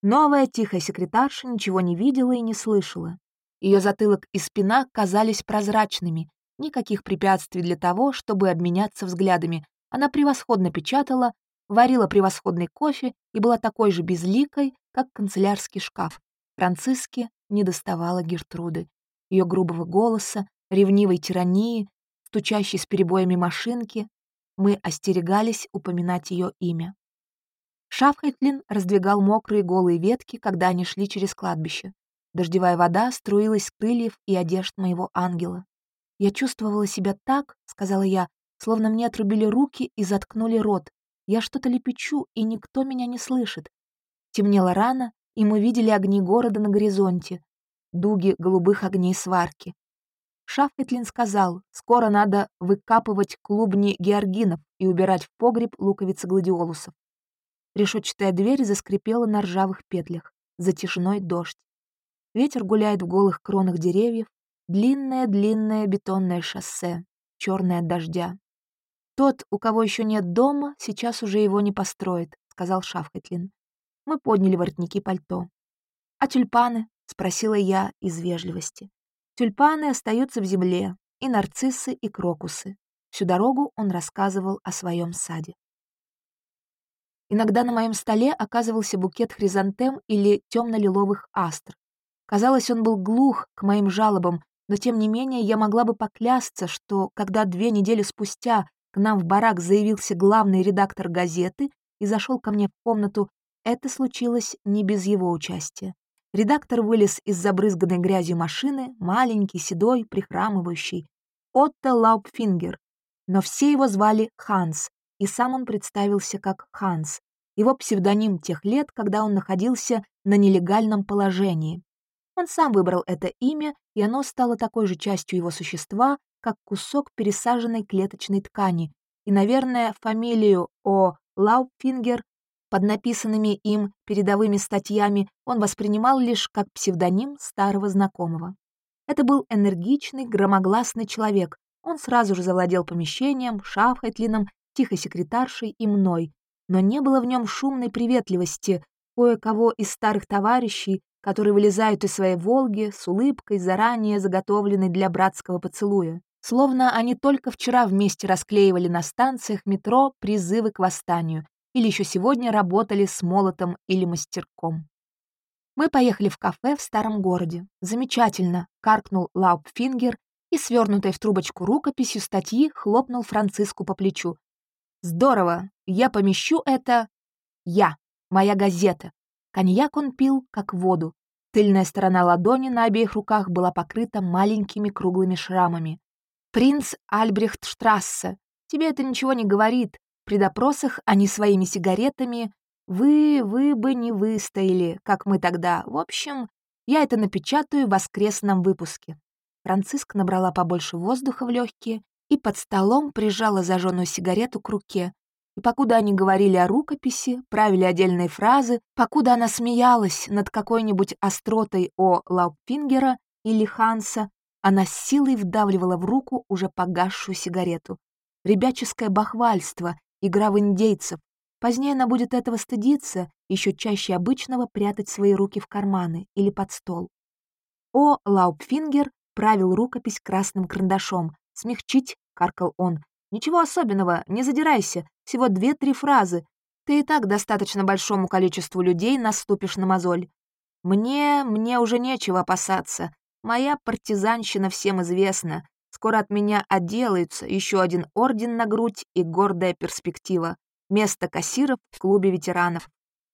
Новая тихая секретарша ничего не видела и не слышала. Ее затылок и спина казались прозрачными, никаких препятствий для того, чтобы обменяться взглядами. Она превосходно печатала, варила превосходный кофе и была такой же безликой, как канцелярский шкаф. Франциске не доставала Гертруды. Ее грубого голоса, ревнивой тирании, стучащей с перебоями машинки. Мы остерегались упоминать ее имя. Шафхайтлин раздвигал мокрые голые ветки, когда они шли через кладбище. Дождевая вода струилась с крыльев и одежд моего ангела. «Я чувствовала себя так», — сказала я, словно мне отрубили руки и заткнули рот. Я что-то лепечу, и никто меня не слышит. Темнело рано, и мы видели огни города на горизонте, дуги голубых огней сварки. Шафетлин сказал, скоро надо выкапывать клубни георгинов и убирать в погреб луковицы гладиолусов. Решетчатая дверь заскрипела на ржавых петлях. Затяжной дождь. Ветер гуляет в голых кронах деревьев. Длинное-длинное бетонное шоссе, черное от дождя. «Тот, у кого еще нет дома, сейчас уже его не построит», — сказал Шафхетлин. Мы подняли воротники пальто. «А тюльпаны?» — спросила я из вежливости. Тюльпаны остаются в земле, и нарциссы, и крокусы. Всю дорогу он рассказывал о своем саде. Иногда на моем столе оказывался букет хризантем или темно-лиловых астр. Казалось, он был глух к моим жалобам, но тем не менее я могла бы поклясться, что когда две недели спустя нам в барак заявился главный редактор газеты и зашел ко мне в комнату, это случилось не без его участия. Редактор вылез из забрызганной грязью машины, маленький, седой, прихрамывающий. Отто Лаупфингер. Но все его звали Ханс, и сам он представился как Ханс, его псевдоним тех лет, когда он находился на нелегальном положении. Он сам выбрал это имя, и оно стало такой же частью его существа, как кусок пересаженной клеточной ткани, и, наверное, фамилию О. Лаупфингер под написанными им передовыми статьями он воспринимал лишь как псевдоним старого знакомого. Это был энергичный, громогласный человек. Он сразу же завладел помещением, Шафхайтлином тихой секретаршей и мной, но не было в нем шумной приветливости кое-кого из старых товарищей, которые вылезают из своей «Волги» с улыбкой, заранее заготовленной для братского поцелуя. Словно они только вчера вместе расклеивали на станциях метро призывы к восстанию или еще сегодня работали с молотом или мастерком. Мы поехали в кафе в старом городе. Замечательно, каркнул Лаупфингер и, свернутой в трубочку рукописью статьи, хлопнул Франциску по плечу. Здорово, я помещу это... Я, моя газета. Коньяк он пил, как воду. Тыльная сторона ладони на обеих руках была покрыта маленькими круглыми шрамами. «Принц Альбрехт Штрассе, тебе это ничего не говорит. При допросах они своими сигаретами «Вы, вы бы не выстояли, как мы тогда. В общем, я это напечатаю в воскресном выпуске». Франциск набрала побольше воздуха в легкие и под столом прижала зажженную сигарету к руке. И покуда они говорили о рукописи, правили отдельные фразы, покуда она смеялась над какой-нибудь остротой о Лаупфингера или Ханса, она с силой вдавливала в руку уже погасшую сигарету. Ребяческое бахвальство, игра в индейцев. Позднее она будет этого стыдиться, еще чаще обычного прятать свои руки в карманы или под стол. О Лаупфингер правил рукопись красным карандашом, «Смягчить», — каркал он. «Ничего особенного, не задирайся, всего две-три фразы. Ты и так достаточно большому количеству людей наступишь на мозоль. Мне, мне уже нечего опасаться. Моя партизанщина всем известна. Скоро от меня отделаются еще один орден на грудь и гордая перспектива. Место кассиров в клубе ветеранов».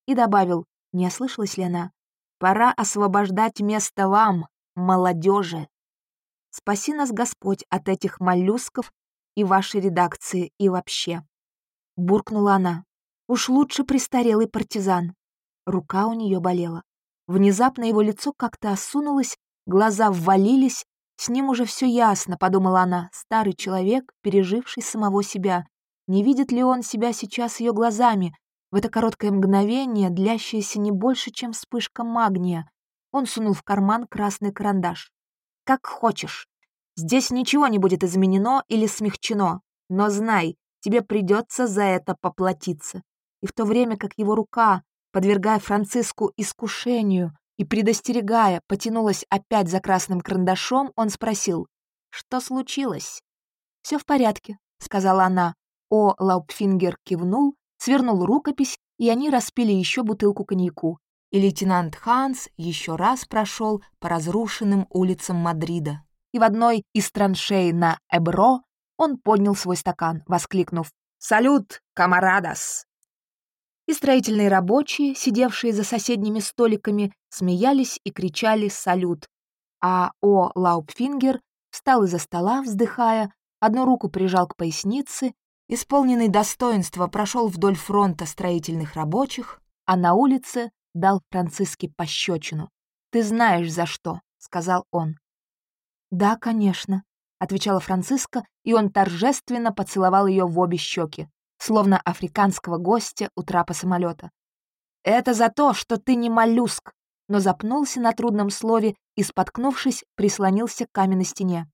И добавил, не ослышалась ли она, «Пора освобождать место вам, молодежи». Спаси нас, Господь, от этих моллюсков и вашей редакции, и вообще. Буркнула она. Уж лучше престарелый партизан. Рука у нее болела. Внезапно его лицо как-то осунулось, глаза ввалились. С ним уже все ясно, подумала она, старый человек, переживший самого себя. Не видит ли он себя сейчас ее глазами? В это короткое мгновение, длящееся не больше, чем вспышка магния, он сунул в карман красный карандаш. Как хочешь. Здесь ничего не будет изменено или смягчено, но знай, тебе придется за это поплатиться. И в то время как его рука, подвергая Франциску искушению и предостерегая, потянулась опять за красным карандашом, он спросил, что случилось? «Все в порядке», — сказала она. О Лаупфингер кивнул, свернул рукопись, и они распили еще бутылку коньяку. И лейтенант Ханс еще раз прошел по разрушенным улицам Мадрида и в одной из траншей на Эбро он поднял свой стакан, воскликнув «Салют, камарадас!» И строительные рабочие, сидевшие за соседними столиками, смеялись и кричали «Салют!». А О. Лаупфингер встал из-за стола, вздыхая, одну руку прижал к пояснице, исполненный достоинства прошел вдоль фронта строительных рабочих, а на улице дал Франциске пощечину. «Ты знаешь, за что», — сказал он. «Да, конечно», — отвечала Франциска, и он торжественно поцеловал ее в обе щеки словно африканского гостя у трапа самолета. «Это за то, что ты не моллюск!» но запнулся на трудном слове и, споткнувшись, прислонился к каменной стене.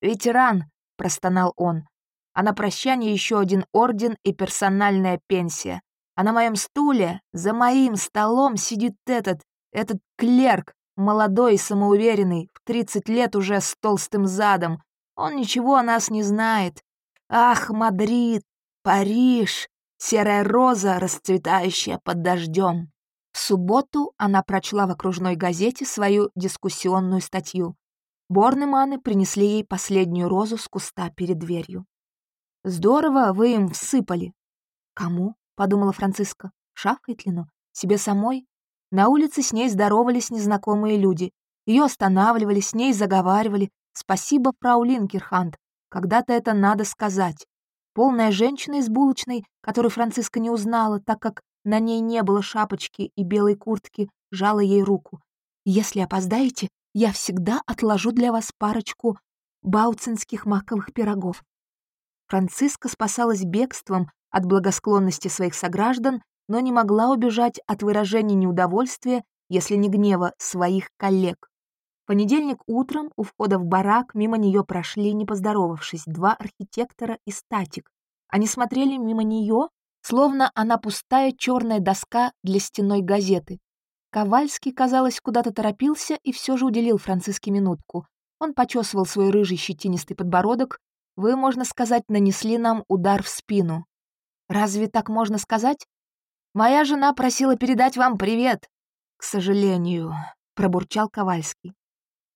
«Ветеран!» — простонал он. «А на прощание еще один орден и персональная пенсия. А на моем стуле, за моим столом, сидит этот, этот клерк, молодой и самоуверенный, в тридцать лет уже с толстым задом. Он ничего о нас не знает. Ах, Мадрид, Париж, серая роза, расцветающая под дождем. В субботу она прочла в окружной газете свою дискуссионную статью. Борнеманы принесли ей последнюю розу с куста перед дверью. «Здорово вы им всыпали». «Кому?» — подумала Франциска. «Шафхайтлину? Себе самой?» На улице с ней здоровались незнакомые люди. Ее останавливали, с ней заговаривали. «Спасибо, фрау Линкерханд. Когда-то это надо сказать». Полная женщина из булочной, которую Франциска не узнала, так как на ней не было шапочки и белой куртки, жала ей руку. «Если опоздаете, я всегда отложу для вас парочку бауцинских маковых пирогов». Франциска спасалась бегством от благосклонности своих сограждан, но не могла убежать от выражения неудовольствия, если не гнева, своих коллег понедельник утром у входа в барак мимо нее прошли, не поздоровавшись, два архитектора и статик. Они смотрели мимо нее, словно она пустая черная доска для стенной газеты. Ковальский, казалось, куда-то торопился и все же уделил Франциске минутку. Он почесывал свой рыжий щетинистый подбородок. «Вы, можно сказать, нанесли нам удар в спину». «Разве так можно сказать?» «Моя жена просила передать вам привет». «К сожалению», — пробурчал Ковальский.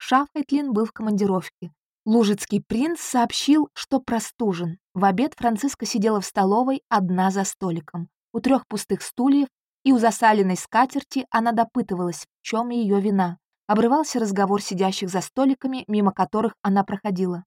Шафайтлин был в командировке. Лужицкий принц сообщил, что простужен. В обед Франциска сидела в столовой одна за столиком. У трех пустых стульев и у засаленной скатерти она допытывалась, в чем ее вина. Обрывался разговор сидящих за столиками, мимо которых она проходила.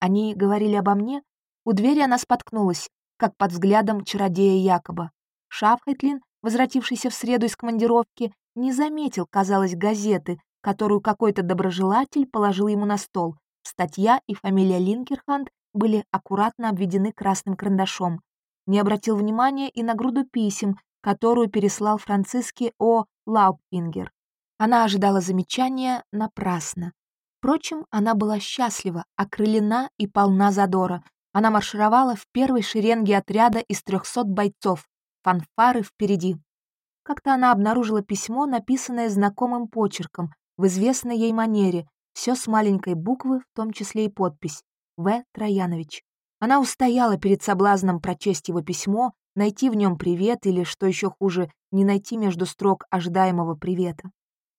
Они говорили обо мне. У двери она споткнулась, как под взглядом чародея Якоба. Шафхайтлин, возвратившийся в среду из командировки, не заметил, казалось, газеты, которую какой-то доброжелатель положил ему на стол. Статья и фамилия Линкерханд были аккуратно обведены красным карандашом. Не обратил внимания и на груду писем, которую переслал Франциске О. Лаупфингер. Она ожидала замечания напрасно. Впрочем, она была счастлива, окрылена и полна задора. Она маршировала в первой шеренге отряда из трехсот бойцов, фанфары впереди. Как-то она обнаружила письмо, написанное знакомым почерком, в известной ей манере, все с маленькой буквы, в том числе и подпись «В. Троянович». Она устояла перед соблазном прочесть его письмо, найти в нем привет или, что еще хуже, не найти между строк ожидаемого привета.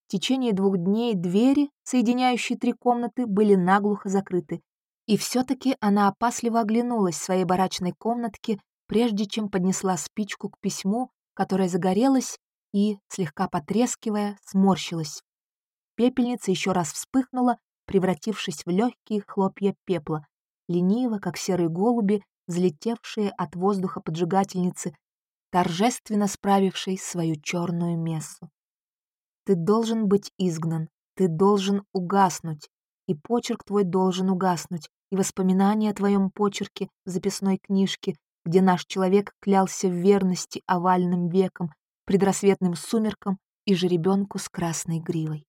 В течение двух дней двери, соединяющие три комнаты, были наглухо закрыты, и все-таки она опасливо оглянулась в своей барачной комнатке, прежде чем поднесла спичку к письму, которое загорелось и, слегка потрескивая, сморщилась. Пепельница еще раз вспыхнула, превратившись в легкие хлопья пепла, лениво, как серые голуби, взлетевшие от воздуха поджигательницы, торжественно справившей свою черную мессу. Ты должен быть изгнан, ты должен угаснуть, и почерк твой должен угаснуть, и воспоминания о твоем почерке в записной книжке, где наш человек клялся в верности овальным веком, предрассветным сумеркам и жеребенку с красной гривой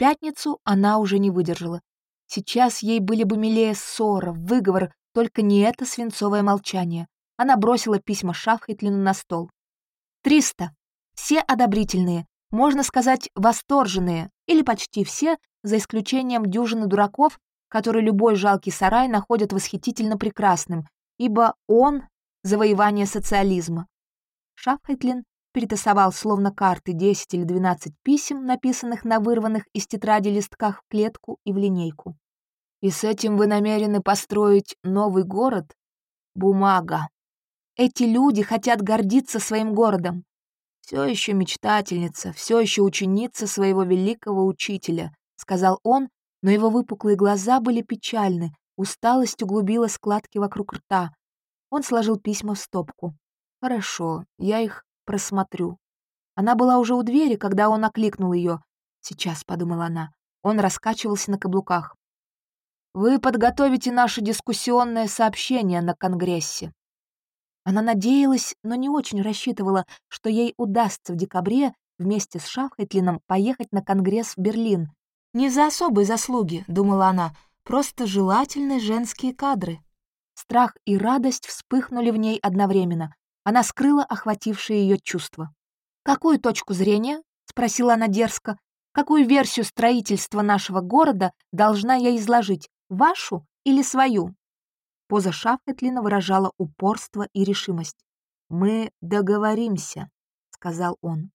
пятницу она уже не выдержала. Сейчас ей были бы милее ссора, выговор, только не это свинцовое молчание. Она бросила письма Шафхайтлину на стол. «Триста. Все одобрительные, можно сказать, восторженные, или почти все, за исключением дюжины дураков, которые любой жалкий сарай находят восхитительно прекрасным, ибо он — завоевание социализма. Шафхайтлин перетасовал словно карты 10 или 12 писем, написанных на вырванных из тетради листках в клетку и в линейку. «И с этим вы намерены построить новый город? Бумага. эти люди хотят гордиться своим городом. Все еще мечтательница, все еще ученица своего великого учителя, сказал он, но его выпуклые глаза были печальны, усталость углубила складки вокруг рта. Он сложил письма в стопку. «Хорошо, я их просмотрю». Она была уже у двери, когда он окликнул ее. «Сейчас», — подумала она. Он раскачивался на каблуках. «Вы подготовите наше дискуссионное сообщение на Конгрессе». Она надеялась, но не очень рассчитывала, что ей удастся в декабре вместе с Шафхайтлином поехать на Конгресс в Берлин. «Не за особые заслуги», — думала она, — «просто желательные женские кадры». Страх и радость вспыхнули в ней одновременно. Она скрыла охватившее ее чувство. «Какую точку зрения?» — спросила она дерзко. «Какую версию строительства нашего города должна я изложить, вашу или свою?» Поза Шафетлина выражала упорство и решимость. «Мы договоримся», — сказал он.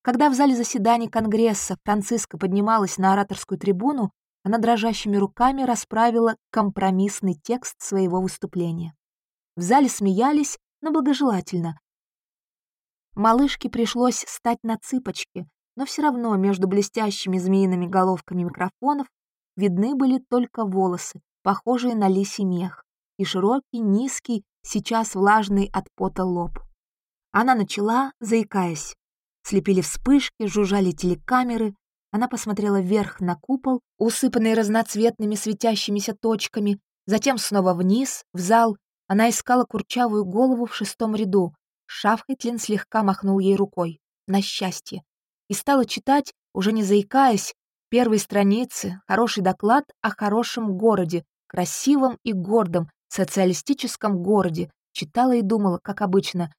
Когда в зале заседаний Конгресса Франциска поднималась на ораторскую трибуну, она дрожащими руками расправила компромиссный текст своего выступления. В зале смеялись, но благожелательно, Малышке пришлось стать на цыпочки, но все равно между блестящими змеиными головками микрофонов видны были только волосы, похожие на лисий мех, и широкий, низкий, сейчас влажный от пота лоб. Она начала, заикаясь. Слепили вспышки, жужжали телекамеры. Она посмотрела вверх на купол, усыпанный разноцветными светящимися точками, затем снова вниз, в зал. Она искала курчавую голову в шестом ряду, Шафхайтлин слегка махнул ей рукой. На счастье. И стала читать, уже не заикаясь, первые страницы, хороший доклад о хорошем городе, красивом и гордом, социалистическом городе. Читала и думала, как обычно.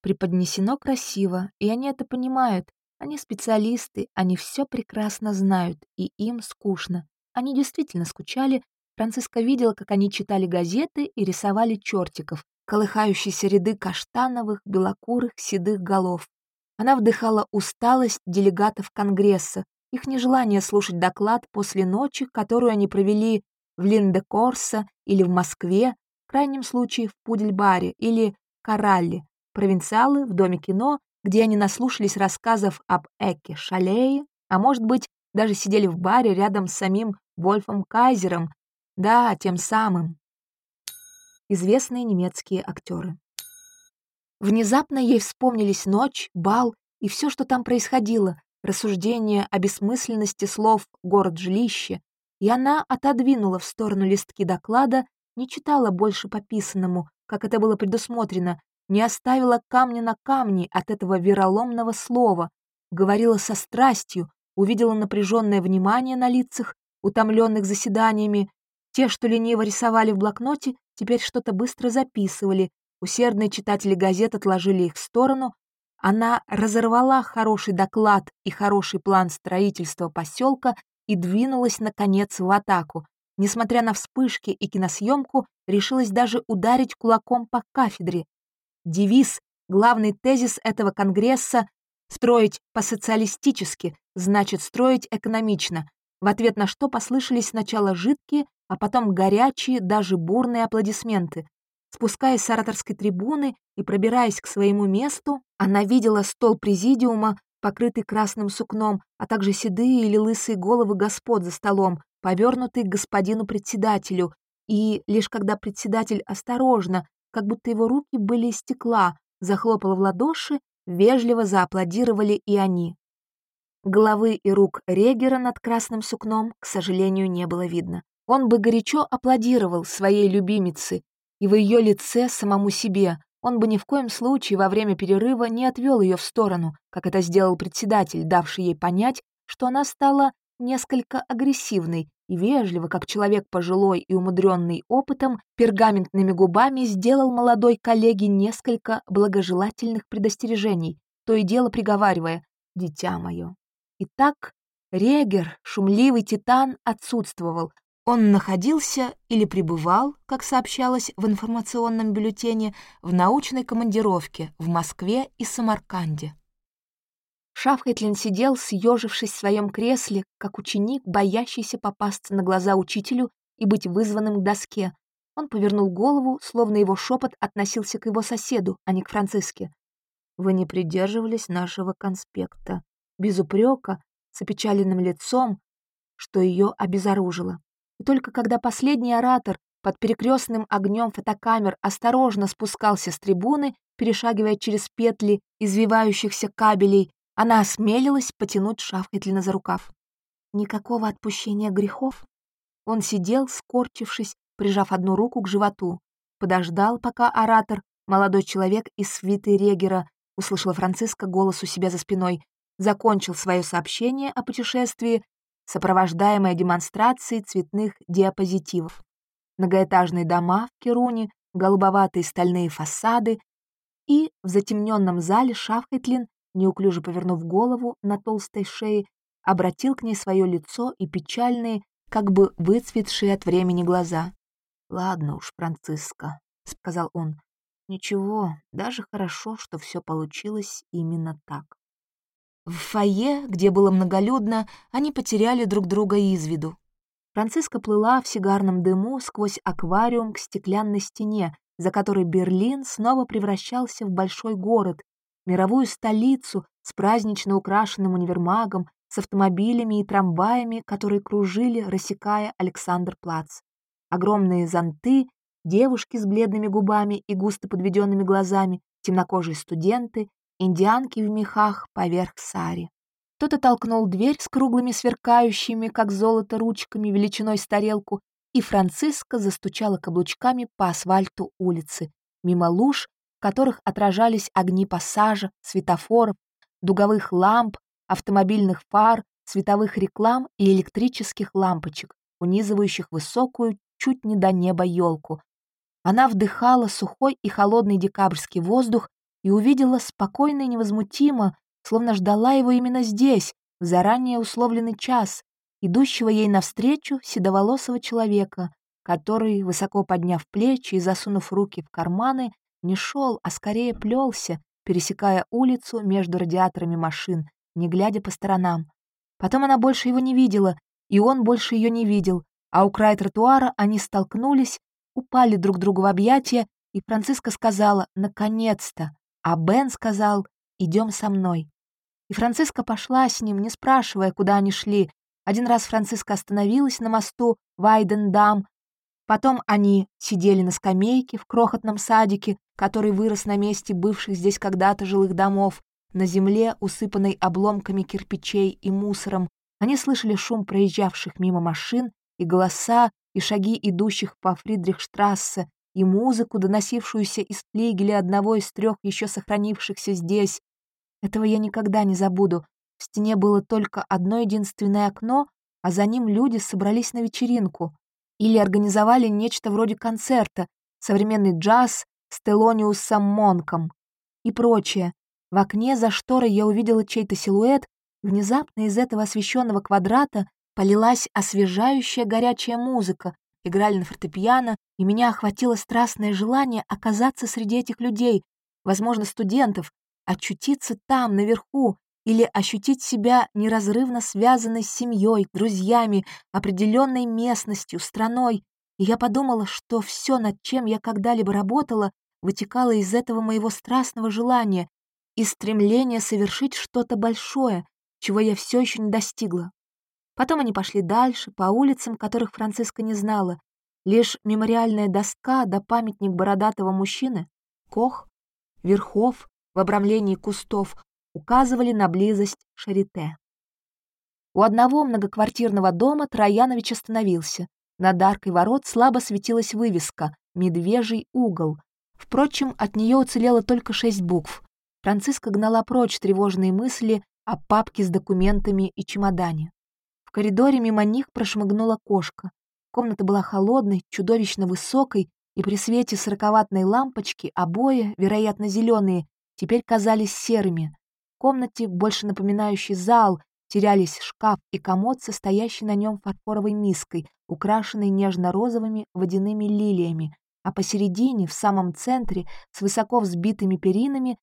Преподнесено красиво, и они это понимают. Они специалисты, они все прекрасно знают, и им скучно. Они действительно скучали. Франциска видела, как они читали газеты и рисовали чертиков, колыхающиеся ряды каштановых, белокурых, седых голов. Она вдыхала усталость делегатов Конгресса, их нежелание слушать доклад после ночи, которую они провели в Линдекорса или в Москве, в крайнем случае в Пудельбаре или Коралле, провинциалы в Доме кино, где они наслушались рассказов об Эке Шалее, а может быть, даже сидели в баре рядом с самим Вольфом Кайзером, да, тем самым, известные немецкие актеры. Внезапно ей вспомнились ночь, бал и все, что там происходило, рассуждения о бессмысленности слов «город-жилище», и она отодвинула в сторону листки доклада, не читала больше пописанному, как это было предусмотрено, не оставила камня на камне от этого вероломного слова, говорила со страстью, увидела напряженное внимание на лицах, утомленных заседаниями, те, что лениво рисовали в блокноте, теперь что-то быстро записывали, усердные читатели газет отложили их в сторону, она разорвала хороший доклад и хороший план строительства поселка и двинулась, наконец, в атаку. Несмотря на вспышки и киносъемку, решилась даже ударить кулаком по кафедре. Девиз, главный тезис этого конгресса — строить по-социалистически, значит, строить экономично, в ответ на что послышались сначала жидкие, а потом горячие, даже бурные аплодисменты. Спускаясь с ораторской трибуны и пробираясь к своему месту, она видела стол президиума, покрытый красным сукном, а также седые или лысые головы господ за столом, повернутые к господину председателю, и лишь когда председатель осторожно, как будто его руки были из стекла, захлопал в ладоши, вежливо зааплодировали и они. Головы и рук Регера над красным сукном, к сожалению, не было видно. Он бы горячо аплодировал своей любимице и в ее лице самому себе. Он бы ни в коем случае во время перерыва не отвел ее в сторону, как это сделал председатель, давший ей понять, что она стала несколько агрессивной и вежливо, как человек пожилой и умудренный опытом, пергаментными губами сделал молодой коллеге несколько благожелательных предостережений, то и дело приговаривая «Дитя мое». Итак, Регер, шумливый титан, отсутствовал, он находился или пребывал, как сообщалось в информационном бюллетене, в научной командировке в Москве и Самарканде. Шафхайтлин сидел, съежившись в своем кресле, как ученик, боящийся попасться на глаза учителю и быть вызванным к доске. Он повернул голову, словно его шепот относился к его соседу, а не к Франциске. «Вы не придерживались нашего конспекта». Без упрека, с опечаленным лицом, что ее обезоружило. И только когда последний оратор под перекрестным огнем фотокамер осторожно спускался с трибуны, перешагивая через петли извивающихся кабелей, она осмелилась потянуть Шафхетлина за рукав. Никакого отпущения грехов. Он сидел, скорчившись, прижав одну руку к животу. Подождал, пока оратор, молодой человек из свиты Регера, услышала Франциска голос у себя за спиной, закончил свое сообщение о путешествии, сопровождаемое демонстрацией цветных диапозитивов. Многоэтажные дома в Керуне, голубоватые стальные фасады, и в затемненном зале Шафхетлин, неуклюже повернув голову на толстой шее, обратил к ней свое лицо и печальные, как бы выцветшие от времени глаза. «Ладно уж, Франциска», — сказал он. «Ничего, даже хорошо, что все получилось именно так». В фойе, где было многолюдно, они потеряли друг друга из виду. Франциска плыла в сигарном дыму сквозь аквариум к стеклянной стене, за которой Берлин снова превращался в большой город, мировую столицу с празднично украшенным универмагом, с автомобилями и трамваями, которые кружили, рассекая Александр-Плац огромные зонты, девушки с бледными губами и густо подведенными глазами, темнокожие студенты, индианки в мехах поверх сари. Кто-то толкнул дверь с круглыми сверкающими, как золото, ручками величиной с тарелку, и Франциска застучала каблучками по асфальту улицы, мимо луж, в которых отражались огни пассажа, светофоров, дуговых ламп, автомобильных фар, световых реклам и электрических лампочек, унизывающих высокую чуть не до неба елку. Она вдыхала сухой и холодный декабрьский воздух и увидела спокойно и невозмутимо, словно ждала его именно здесь, в заранее условленный час, идущего ей навстречу седоволосого человека, который, высоко подняв плечи и засунув руки в карманы, не шел, а скорее плелся, пересекая улицу между радиаторами машин, не глядя по сторонам. Потом она больше его не видела, и он больше ее не видел, а у края тротуара они столкнулись, упали друг другу в объятия, и Франциска сказала «наконец-то», а Бен сказал «идем со мной». И Франциска пошла с ним, не спрашивая, куда они шли. Один раз Франциска остановилась на мосту Вайдендам, потом они сидели на скамейке в крохотном садике, который вырос на месте бывших здесь когда-то жилых домов, на земле, усыпанной обломками кирпичей и мусором. Они слышали шум проезжавших мимо машин и голоса, и шаги идущих по Фридрихштрассе, и музыку, доносившуюся из флигеля одного из трех еще сохранившихся здесь. Этого я никогда не забуду. В стене было только одно единственное окно, а за ним люди собрались на вечеринку или организовали нечто вроде концерта, современный джаз с Телониусом Монком и прочее. В окне за шторой я увидела чей-то силуэт, внезапно из этого освещенного квадрата полилась освежающая горячая музыка, играли на фортепиано, и меня охватило страстное желание оказаться среди этих людей, возможно, студентов, очутиться там, наверху, или ощутить себя неразрывно связанной с семьей, друзьями, определенной местностью, страной. И я подумала, что все, над чем я когда-либо работала, вытекало из этого моего страстного желания и стремления совершить что-то большое, чего я все еще не достигла. Потом они пошли дальше, по улицам, которых Франциска не знала. Лишь мемориальная доска да памятник бородатого мужчины, Кох, Верхов в обрамлении кустов указывали на близость Шарите. У одного многоквартирного дома Троянович остановился. Над аркой ворот слабо светилась вывеска «Медвежий угол». Впрочем, от нее уцелело только шесть букв. Франциска гнала прочь тревожные мысли о папке с документами и чемодане. В коридоре мимо них прошмыгнула кошка. Комната была холодной, чудовищно высокой, и при свете сороковатной лампочки обои, вероятно, зеленые, теперь казались серыми. В комнате, больше напоминающей зал, терялись шкаф и комод, состоящий на нем фарфоровой миской, украшенной нежно-розовыми водяными лилиями, а посередине, в самом центре, с высоко взбитыми перинами,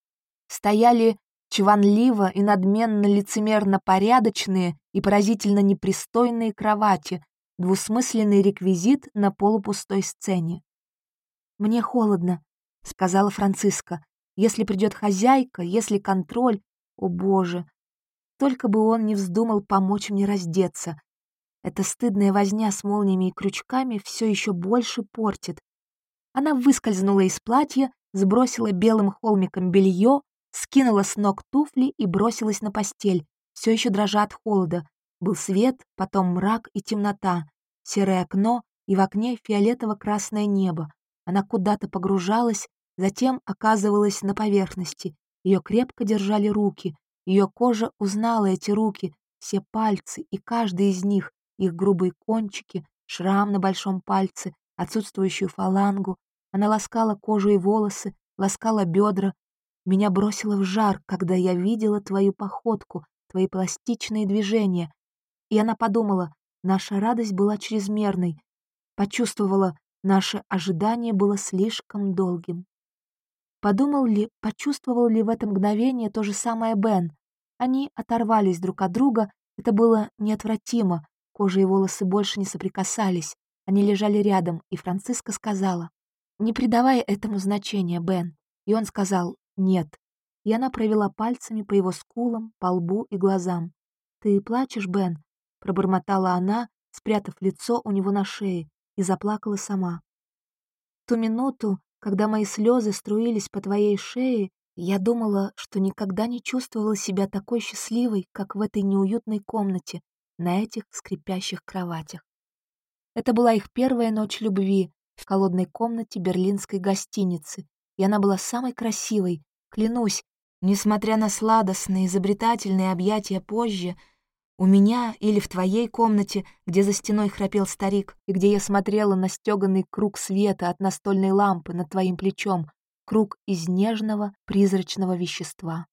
стояли чванливо и надменно лицемерно порядочные и поразительно непристойные кровати, двусмысленный реквизит на полупустой сцене. «Мне холодно», — сказала Франциска. «Если придет хозяйка, если контроль... О, Боже! Только бы он не вздумал помочь мне раздеться. Эта стыдная возня с молниями и крючками все еще больше портит. Она выскользнула из платья, сбросила белым холмиком белье, скинула с ног туфли и бросилась на постель, все еще дрожа от холода. Был свет, потом мрак и темнота, серое окно и в окне фиолетово-красное небо. Она куда-то погружалась, затем оказывалась на поверхности. Ее крепко держали руки. Ее кожа узнала эти руки, все пальцы, и каждый из них, их грубые кончики, шрам на большом пальце, отсутствующую фалангу. Она ласкала кожу и волосы, ласкала бедра. Меня бросило в жар, когда я видела твою походку, твои пластичные движения. И она подумала, наша радость была чрезмерной. Почувствовала, наше ожидание было слишком долгим. Подумал ли, почувствовал ли в это мгновение то же самое Бен? Они оторвались друг от друга, это было неотвратимо, кожа и волосы больше не соприкасались, они лежали рядом, и Франциска сказала, «Не придавай этому значения, Бен». И он сказал «нет». И она провела пальцами по его скулам, по лбу и глазам. «Ты плачешь, Бен?» — пробормотала она, спрятав лицо у него на шее, и заплакала сама. Ту минуту, когда мои слезы струились по твоей шее, я думала, что никогда не чувствовала себя такой счастливой, как в этой неуютной комнате, на этих скрипящих кроватях. Это была их первая ночь любви в холодной комнате берлинской гостиницы, и она была самой красивой, клянусь, несмотря на сладостные, изобретательные объятия позже, у меня или в твоей комнате, где за стеной храпел старик, и где я смотрела на стеганный круг света от настольной лампы над твоим плечом, круг из нежного призрачного вещества.